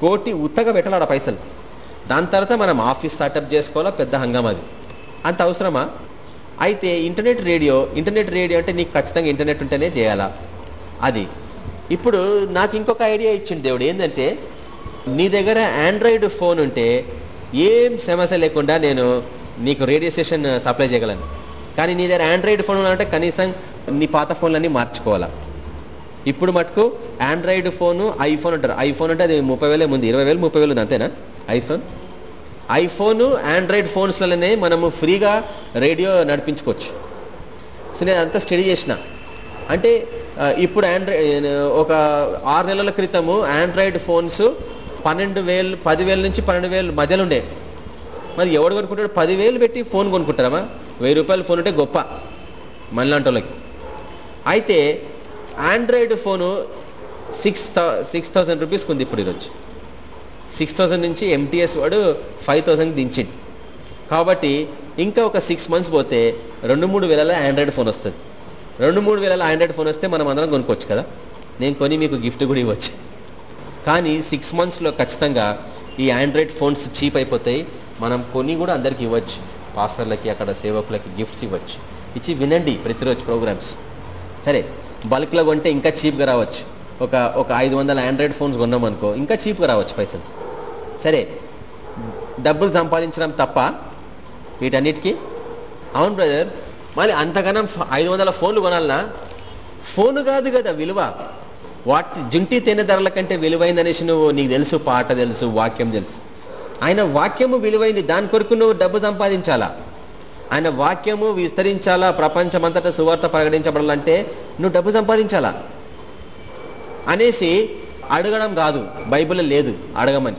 [SPEAKER 1] కోటి ఉత్తగా పెట్టాలి ఆడ పైసలు. దాని తర్వాత మనం ఆఫీస్ స్టార్టప్ చేసుకోవాలా పెద్ద హంగం అది. అంత అవసరమా? అయితే ఇంటర్నెట్ రేడియో ఇంటర్నెట్ రేడియో అంటే నీకు ఖచ్చితంగా ఇంటర్నెట్ ఉంటేనే చేయాలా? అది. ఇప్పుడు నాకు ఇంకొక ఐడియా ఇచ్చింది దేవుడు ఏంటంటే నీ దగ్గర ఆండ్రాయిడ్ ఫోన్ ఉంటే ఏం సమస్య లేకుండా నేను నీకు రేడియో స్టేషన్ సప్లై చేయగలను. కానీ నీ దగ్గర ఆండ్రాయిడ్ ఫోన్ అంటే కనీసం నీ పాత ఫోన్లన్నీ మార్చుకోవాలా? ఇప్పుడు మటుకు ఆండ్రాయిడ్ ఫోను ఐఫోన్ అంటారు. ఐఫోన్ అంటే అది ముప్పై వేలే ముందు ఇరవై వేలు ముప్పై వేలు ఉంది అంతేనా? ఐఫోన్ ఐఫోను ఆండ్రాయిడ్ ఫోన్స్లలోనే మనము ఫ్రీగా రేడియో నడిపించుకోవచ్చు. సో నేను అంతా స్టడీ చేసిన. అంటే ఇప్పుడు ఆండ్రాయిడ్ ఒక ఆరు నెలల క్రితము ఆండ్రాయిడ్ ఫోన్స్ పన్నెండు వేలు పదివేల నుంచి పన్నెండు వేలు మధ్యలో ఉండే. మరి ఎవడు కొనుక్కుంటాడు? పదివేలు పెట్టి ఫోన్ కొనుక్కుంటారమ్మా. వెయ్యి రూపాయల ఫోన్ ఉంటే గొప్ప మనలాంటి వాళ్ళకి అయితే Android phone six six thousand రూపీస్కి ఉంది ఇప్పుడు ఈరోజు. సిక్స్ థౌసండ్ నుంచి ఎంటీఎస్ వాడు ఫైవ్ థౌసండ్కి దించిండు. కాబట్టి ఇంకా ఒక సిక్స్ మంత్స్ పోతే రెండు మూడు వేలలో ఆండ్రాయిడ్ ఫోన్ వస్తుంది. రెండు మూడు వేలలో ఆండ్రాయిడ్ ఫోన్ వస్తే మనం అందరం కొనుక్కోవచ్చు కదా. నేను కొని మీకు గిఫ్ట్ కూడా ఇవ్వచ్చు. కానీ సిక్స్ మంత్స్లో ఖచ్చితంగా ఈ ఆండ్రాయిడ్ ఫోన్స్ చీప్ అయిపోతాయి. మనం కొని కూడా అందరికి ఇవ్వచ్చు. పాస్టర్లకి అక్కడ సేవకులకి గిఫ్ట్స్ ఇవ్వచ్చు. ఇచ్చి వినండి ప్రతిరోజు ప్రోగ్రామ్స్ సరే బల్క్లో కొంటే ఇంకా చీప్గా రావచ్చు. ఒక ఒక ఐదు వందల ఆండ్రాయిడ్ ఫోన్స్ కొన్నాం అనుకో ఇంకా చీప్గా రావచ్చు పైసలు. సరే డబ్బులు సంపాదించడం తప్ప వీటన్నిటికీ అవును బ్రదర్ మళ్ళీ అంతగానం ఐదు వందల ఫోన్లు కొనాలన్నా ఫోన్ కాదు కదా విలువ. వాటి జుంటి తేనె ధరల కంటే విలువైందనేసి నువ్వు నీకు తెలుసు పాట తెలుసు వాక్యం తెలుసు. ఆయన వాక్యము విలువైంది. దాని కొరకు నువ్వు డబ్బు సంపాదించాలా? ఆయన వాక్యము విస్తరించాలా? ప్రపంచమంతటా సువార్త ప్రకటించబడాలంటే నువ్వు డబ్బు సంపాదించాలా? అనేసి అడగడం కాదు. బైబిల్ లేదు. అడగమని.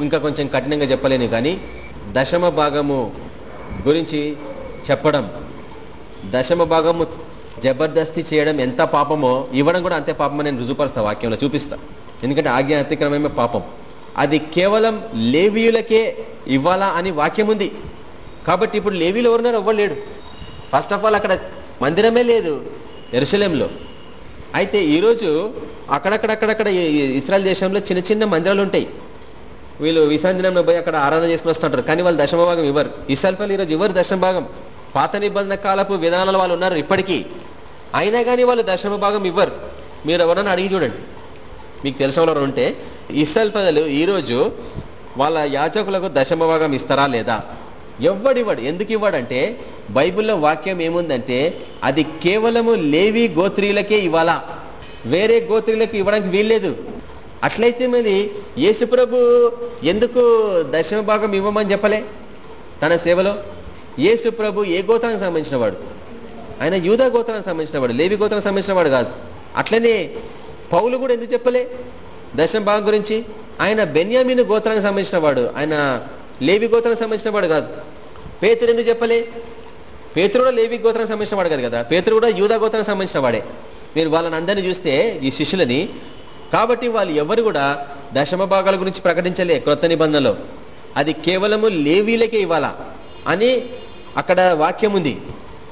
[SPEAKER 1] ఇంకా కొంచెం కఠినంగా చెప్పలేను కానీ దశమ భాగము గురించి చెప్పడం దశమ భాగము జబర్దస్తి చేయడం ఎంత పాపమో ఇవ్వడం కూడా అంతే పాపమో నేను రుజుపరుస్తా వాక్యంలో. చూపిస్తా. ఎందుకంటే ఆజ్ఞ అతిక్రమమే పాపం. అది కేవలం లేవీయులకే ఇవ్వాలా అని వాక్యం ఉంది. కాబట్టి ఇప్పుడు లేవీలు ఎవరున్నారు ఎవ్వరు లేడు? ఫస్ట్ ఆఫ్ ఆల్ అక్కడ మందిరమే లేదు ఎరుసలేంలో. అయితే ఈరోజు అక్కడక్కడక్కడక్కడ ఇస్రాయల్ దేశంలో చిన్న చిన్న మందిరాలు ఉంటాయి. వీళ్ళు విశాంతినంలో పోయి అక్కడ ఆరాధన చేసుకుని వస్తుంటారు కానీ వాళ్ళు దశమ భాగం ఇవ్వరు. ఇసల్పల్లి ఈరోజు ఇవ్వరు దశమ భాగం? పాత నిబంధన కాలపు విధానాలు వాళ్ళు ఉన్నారు ఇప్పటికీ. అయినా కానీ వాళ్ళు దశమ భాగం ఇవ్వరు. మీరు ఎవరన్నా అడిగి చూడండి. మీకు తెలిసిన ఉంటే ఇస్రాయల్ ప్రజలు ఈరోజు వాళ్ళ యాచకులకు దశమ భాగం ఇస్తారా లేదా? ఎవ్వడివ్వడు ఎందుకు ఇవ్వడంటే బైబిల్లో వాక్యం ఏముందంటే అది కేవలము లేవి గోత్రీలకే ఇవ్వాలా? వేరే గోత్రీలకు ఇవ్వడానికి వీల్లేదు. అట్లయితే మరి యేసుప్రభు ఎందుకు దశమ భాగం ఇవ్వమని చెప్పలే? తన సేవలో? యేసుప్రభు ఏ గోత్రానికి సంబంధించిన వాడు? ఆయన యూదా గోత్రానికి సంబంధించిన వాడు లేవి గోత్రానికి సంబంధించిన వాడు కాదు. అట్లనే పౌలు కూడా ఎందుకు చెప్పలే? దశమ భాగం గురించి. ఆయన బెన్యామిన్ గోత్రానికి సంబంధించిన వాడు. ఆయన లేవి గోత్రానికి సంబంధించిన వాడు కాదు. పేతురు ఎందుకు చెప్పలే? పేతురు కూడా లేవి గోత్రానికి సంబంధించిన వాడు కాదు కదా. పేతురు కూడా యూదా గోత్రానికి సంబంధించిన వాడే. మీరు వాళ్ళని అందరినీ చూస్తే ఈ శిష్యులని కాబట్టి వాళ్ళు ఎవరు కూడా దశమ భాగాల గురించి ప్రకటించలే క్రొత్త నిబంధనలో. అది కేవలము లేవీలకే ఇవ్వాలా? అని అక్కడ వాక్యం ఉంది.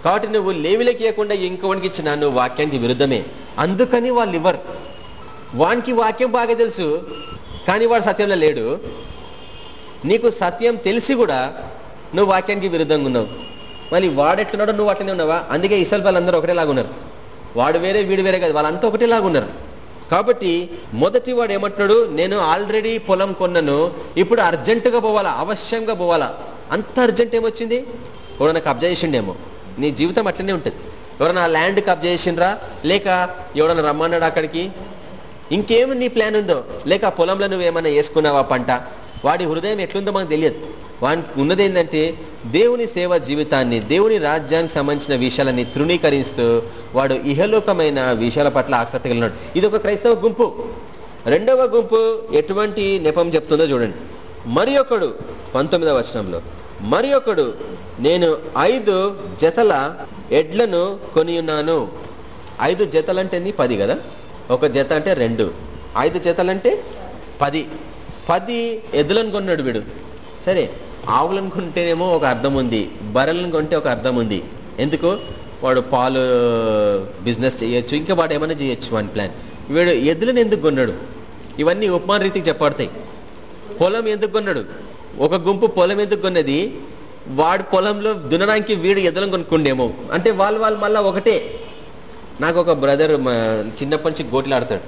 [SPEAKER 1] కాబట్టి నువ్వు లేవీలకి ఇవ్వకుండా ఇంకోనికి ఇచ్చిన నువ్వు వాక్యానికి విరుద్ధమే. అందుకని వాళ్ళు ఇవ్వరు. వానికి వాక్యం బాగా తెలుసు కానీ వాడు సత్యంలో లేడు. నీకు సత్యం తెలిసి కూడా నువ్వు వాక్యానికి విరుద్ధంగా ఉన్నావు. మళ్ళీ వాడెట్లున్నాడో నువ్వు అట్లనే ఉన్నావా? అందుకే ఇసల్ వాళ్ళందరూ ఒకటేలాగున్నారు వాడు వేరే వీడు వేరే కాదు వాళ్ళంతా ఒకటేలాగున్నారు కాబట్టి మొదటి వాడు ఏమంటున్నాడు? నేను ఆల్రెడీ పొలం కొన్నాను ఇప్పుడు అర్జెంటుగా పోవాలా అవశ్యంగా పోవాలా? అంత అర్జెంట్ ఏమొచ్చింది? ఎవడన్నా కబ్జా చేసిండేమో. నీ జీవితం అట్లనే ఉంటుంది. ఎవరైనా ల్యాండ్ కప్ చేసిండ్రా? లేక ఎవడన్నా రమ్మన్నాడు అక్కడికి? ఇంకేం నీ ప్లాన్ ఉందో? లేక పొలంలో నువ్వేమన్నా వేసుకున్నావా పంట? వాడి హృదయం ఎట్లుందో మనకు తెలియదు. వానికి ఉన్నది ఏంటంటే దేవుని సేవ జీవితాన్ని దేవుని రాజ్యానికి సంబంధించిన విషయాలని తృణీకరిస్తూ వాడు ఇహలోకమైన విషయాల పట్ల ఆసక్తి కలిగినాడు. ఇది ఒక క్రైస్తవ గుంపు. రెండవ గుంపు ఎటువంటి నెపం చెప్తుందో చూడండి. మరి ఒకడు పంతొమ్మిదవ వచనంలో మరి ఒకడు నేను ఐదు జతల ఎడ్లను కొనియున్నాను. ఐదు జతలంటే పది కదా? ఒక జత అంటే రెండు. ఐదు జతలంటే పది. పది ఎద్దులను కొన్నాడు వీడు. సరే ఆవులను కొంటేనేమో ఒక అర్థం ఉంది. బర్రెలను కొంటే ఒక అర్థం ఉంది. ఎందుకు? వాడు పాలు బిజినెస్ చేయొచ్చు. ఇంకా వాడు ఏమైనా చేయొచ్చు వన్ ప్లాన్. వీడు ఎద్దులను ఎందుకు కొన్నాడు? ఇవన్నీ ఉపమాన రీతికి చెప్పబడతాయి. పొలం ఎందుకు కొన్నాడు? ఒక గుంపు పొలం ఎందుకు కొన్నది? వాడు పొలంలో దున్నడానికి వీడు ఎదలం కొనుక్కుండేమో. అంటే వాళ్ళు వాళ్ళు మళ్ళీ ఒకటే. నాకు ఒక బ్రదర్ చిన్నప్పటి నుంచి గోట్లు ఆడతాడు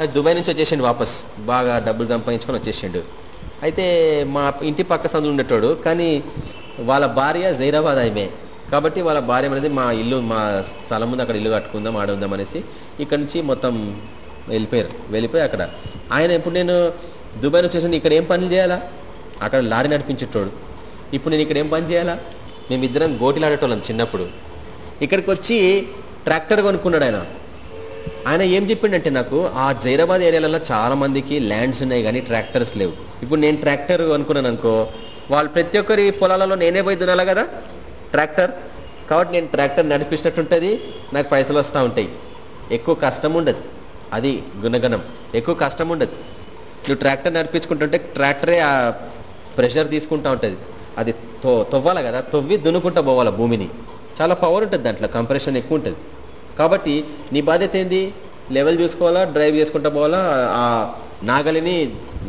[SPEAKER 1] అది దుబాయ్ నుంచి వచ్చేసిండు వాపస్. బాగా డబ్బులు సంపాదించుకొని వచ్చేసిండు. అయితే మా ఇంటి పక్క సందు ఉండేటోడు కానీ వాళ్ళ భార్య జైరాబాద్ ఆమె. కాబట్టి వాళ్ళ భార్య అనేది మా ఇల్లు మా స్థలం ముందు అక్కడ ఇల్లు కట్టుకుందాం ఆడ ఉందాం అనేసి ఇక్కడ నుంచి మొత్తం వెళ్ళిపోయారు. వెళ్ళిపోయి అక్కడ. ఆయన ఇప్పుడు నేను దుబాయ్ నుంచి వచ్చేసి ఇక్కడ ఏం పనులు చేయాలా? అక్కడ లారీ నడిపించేటోడు. ఇప్పుడు నేను ఇక్కడ ఏం పని చేయాలా? మేమిద్దరం గోటిలాడేటోళ్ళం చిన్నప్పుడు. ఇక్కడికి వచ్చి ట్రాక్టర్ కొనుక్కున్నాడు ఆయన. ఆయన ఏం చెప్పిండంటే నాకు ఆ జైరాబాద్ ఏరియాలలో చాలా మందికి ల్యాండ్స్ ఉన్నాయి కానీ ట్రాక్టర్స్ లేవు. ఇప్పుడు నేను ట్రాక్టర్ అనుకున్నాను అనుకో వాళ్ళు ప్రతి ఒక్కరి పొలాలలో నేనే పోయి దున్నాలా కదా? ట్రాక్టర్? కాబట్టి నేను ట్రాక్టర్ నడిపించినట్టుంటుంది నాకు పైసలు వస్తూ ఉంటాయి. ఎక్కువ కష్టం ఉండదు. అది గుణగణం. ఎక్కువ కష్టం ఉండదు. నువ్వు ట్రాక్టర్ నడిపించుకుంటుంటే ట్రాక్టరే ఆ ప్రెషర్ తీసుకుంటా ఉంటుంది. అది తో తవ్వాలి కదా? తవ్వి దున్నుకుంటా పోవాలి భూమిని. చాలా పవర్ ఉంటుంది దాంట్లో కంప్రెషన్ ఎక్కువ ఉంటుంది. కాబట్టి నీ బాధ్యత ఏంది? లెవెల్ చూసుకోవాలా డ్రైవ్ చేసుకుంటా పోవాలా ఆ నాగలిని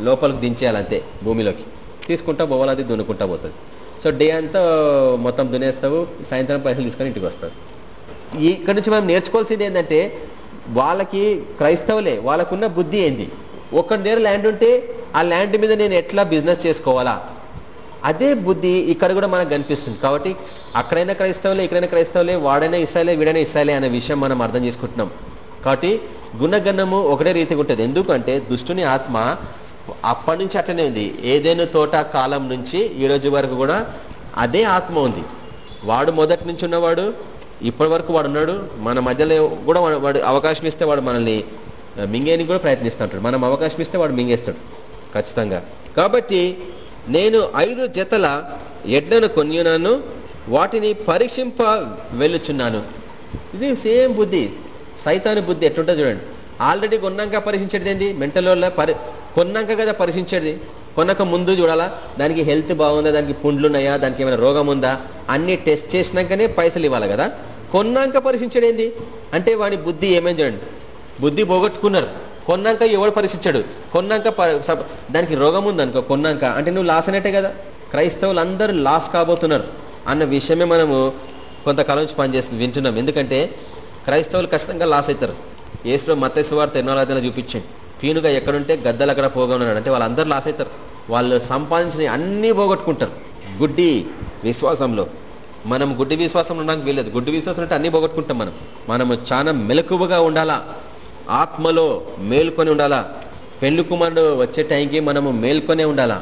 [SPEAKER 1] లోపలికి దించేయాలంతే భూమిలోకి. తీసుకుంటా పోవాలి అది దున్నుకుంటా పోతుంది. సో డే అంతా మొత్తం దునేస్తావు సాయంత్రం పైసలు తీసుకొని ఇంటికి వస్తావు. ఇక్కడ నుంచి మనం నేర్చుకోవాల్సింది ఏంటంటే వాళ్ళకి క్రైస్తవులే వాళ్ళకున్న బుద్ధి ఏంది? ఒకరి దగ్గర ల్యాండ్ ఉంటే ఆ ల్యాండ్ మీద నేను ఎట్లా బిజినెస్ చేసుకోవాలా? అదే బుద్ధి ఇక్కడ కూడా మనకు కనిపిస్తుంది. కాబట్టి అక్కడైనా క్రైస్తవులే ఇక్కడైనా క్రైస్తవులే వాడైనా ఇస్రాయలే వీడైనా ఇస్రాయలే అనే విషయం మనం అర్థం చేసుకుంటున్నాం. కాబట్టి గుణగణము ఒకటే రీతిగా ఉంటుంది. ఎందుకంటే దుష్టుని ఆత్మ అప్పటి నుంచి అట్లనే ఉంది. ఏదైనా తోట కాలం నుంచి ఈ రోజు వరకు కూడా అదే ఆత్మ ఉంది. వాడు మొదటి నుంచి ఉన్నవాడు ఇప్పటి వరకు వాడు ఉన్నాడు. మన మధ్యలో కూడా వాడు అవకాశం ఇస్తే వాడు మనల్ని మింగేయనికి కూడా ప్రయత్నిస్తుంటాడు మనం అవకాశం ఇస్తే వాడు మింగేస్తాడు ఖచ్చితంగా. కాబట్టి నేను ఐదు జతల ఎడ్లను కొనియున్నాను వాటిని పరీక్షింప వెళ్ళుచున్నాను. ఇది సేమ్ బుద్ధి సైతాని బుద్ధి ఎట్లుంటుంది చూడండి. ఆల్రెడీ కొన్నాక పరీక్షించేది ఏంది? మెంటల్ పరి కొన్నాక కదా పరీక్షించేది? కొనక ముందు చూడాలా? దానికి హెల్త్ బాగుందా? దానికి పుండ్లు ఉన్నాయా? దానికి ఏమైనా రోగం ఉందా? అన్ని టెస్ట్ చేసినాకనే పైసలు ఇవ్వాలి కదా? కొన్నాక పరీక్షించడం ఏంది? అంటే వాడి బుద్ధి ఏమేమి చూడండి. బుద్ధి పోగొట్టుకున్నారు. కొన్నాక ఎవడు పరీక్షించాడు? కొన్నాక దానికి రోగం ఉందనుకో కొన్నాక. అంటే నువ్వు లాస్ అయినట్టే కదా. క్రైస్తవులు అందరూ లాస్ కాబోతున్నారు. అన్న విషయమే మనము కొంతకాలం నుంచి పనిచేస్తు వింటున్నాం. ఎందుకంటే క్రైస్తవులు ఖచ్చితంగా లాస్ అవుతారు ఏసులో మత్స్యవార్త వార్త ఎన్నో చూపించండి. పీనుగా ఎక్కడుంటే గద్దలు అక్కడ పోగొన్నాడు అంటే వాళ్ళందరూ లాస్ అవుతారు వాళ్ళు సంపాదించిన అన్నీ పోగొట్టుకుంటారు. గుడ్డి విశ్వాసంలో. మనం గుడ్డి విశ్వాసం ఉండడానికి వీలేదు గుడ్డి విశ్వాసం అంటే అన్నీ పోగొట్టుకుంటాం మనం. మనము చాలా మెలకువగా ఉండాలా? ఆత్మలో మేల్కొని ఉండాలా? పెళ్ళి కుమారుడు వచ్చే టైంకి మనము మేల్కొనే ఉండాలా?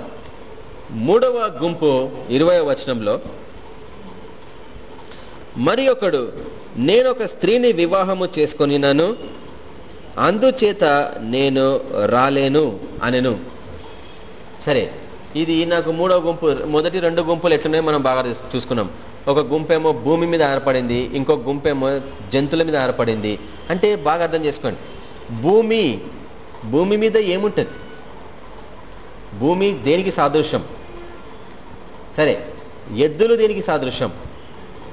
[SPEAKER 1] మూడవ గుంపు ఇరవై వచనంలో మరి ఒకడు నేను ఒక స్త్రీని వివాహము చేసుకొనినాను అందుచేత నేను రాలేను అనెను. సరే ఇది నాకు మూడో గుంపు మొదటి రెండు గుంపులు ఎట్లున్నాయో మనం బాగా చూసుకున్నాం. ఒక గుంపేమో భూమి మీద ఆధారపడింది ఇంకొక గుంపేమో జంతువుల మీద ఆధారపడింది అంటే బాగా అర్థం చేసుకోండి. భూమి భూమి మీద ఏముంటుంది? భూమి దేనికి సాదృశ్యం? సరే ఎద్దులు దేనికి సాదృశ్యం?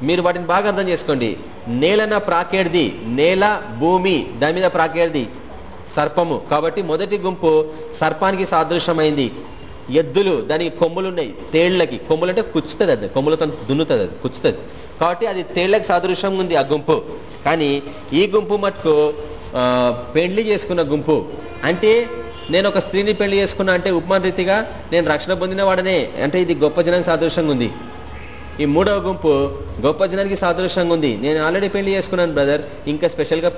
[SPEAKER 1] మీరు వాటిని బాగా అర్థం చేసుకోండి. నేలన ప్రాకేడిది నేల భూమి దాని మీద ప్రాకేడిది సర్పము. కాబట్టి మొదటి గుంపు సర్పానికి సాదృశ్యమైంది. ఎద్దులు దానికి కొమ్ములు ఉన్నాయి తేళ్ళకి. కొమ్ములు అంటే కుచ్చుతుంది అది. కొమ్ములతో దున్నుతుంది అది కుచ్చుతుంది. కాబట్టి అది తేళ్ళకు సాదృశ్యంగా ఉంది ఆ గుంపు. కానీ ఈ గుంపు మటుకు పెళ్ళి చేసుకున్న గుంపు. అంటే నేను ఒక స్త్రీని పెళ్ళి చేసుకున్నా అంటే ఉపమాన రీతిగా నేను రక్షణ పొందిన వాడనే. అంటే ఇది గొప్ప జనానికి సాదృశ్యంగా ఉంది. ఈ మూడవ గుంపు గొప్ప జనానికి సాదృశ్యంగా ఉంది. నేను ఆల్రెడీ పెళ్ళి చేసుకున్నాను బ్రదర్. ఇంకా స్పెషల్గా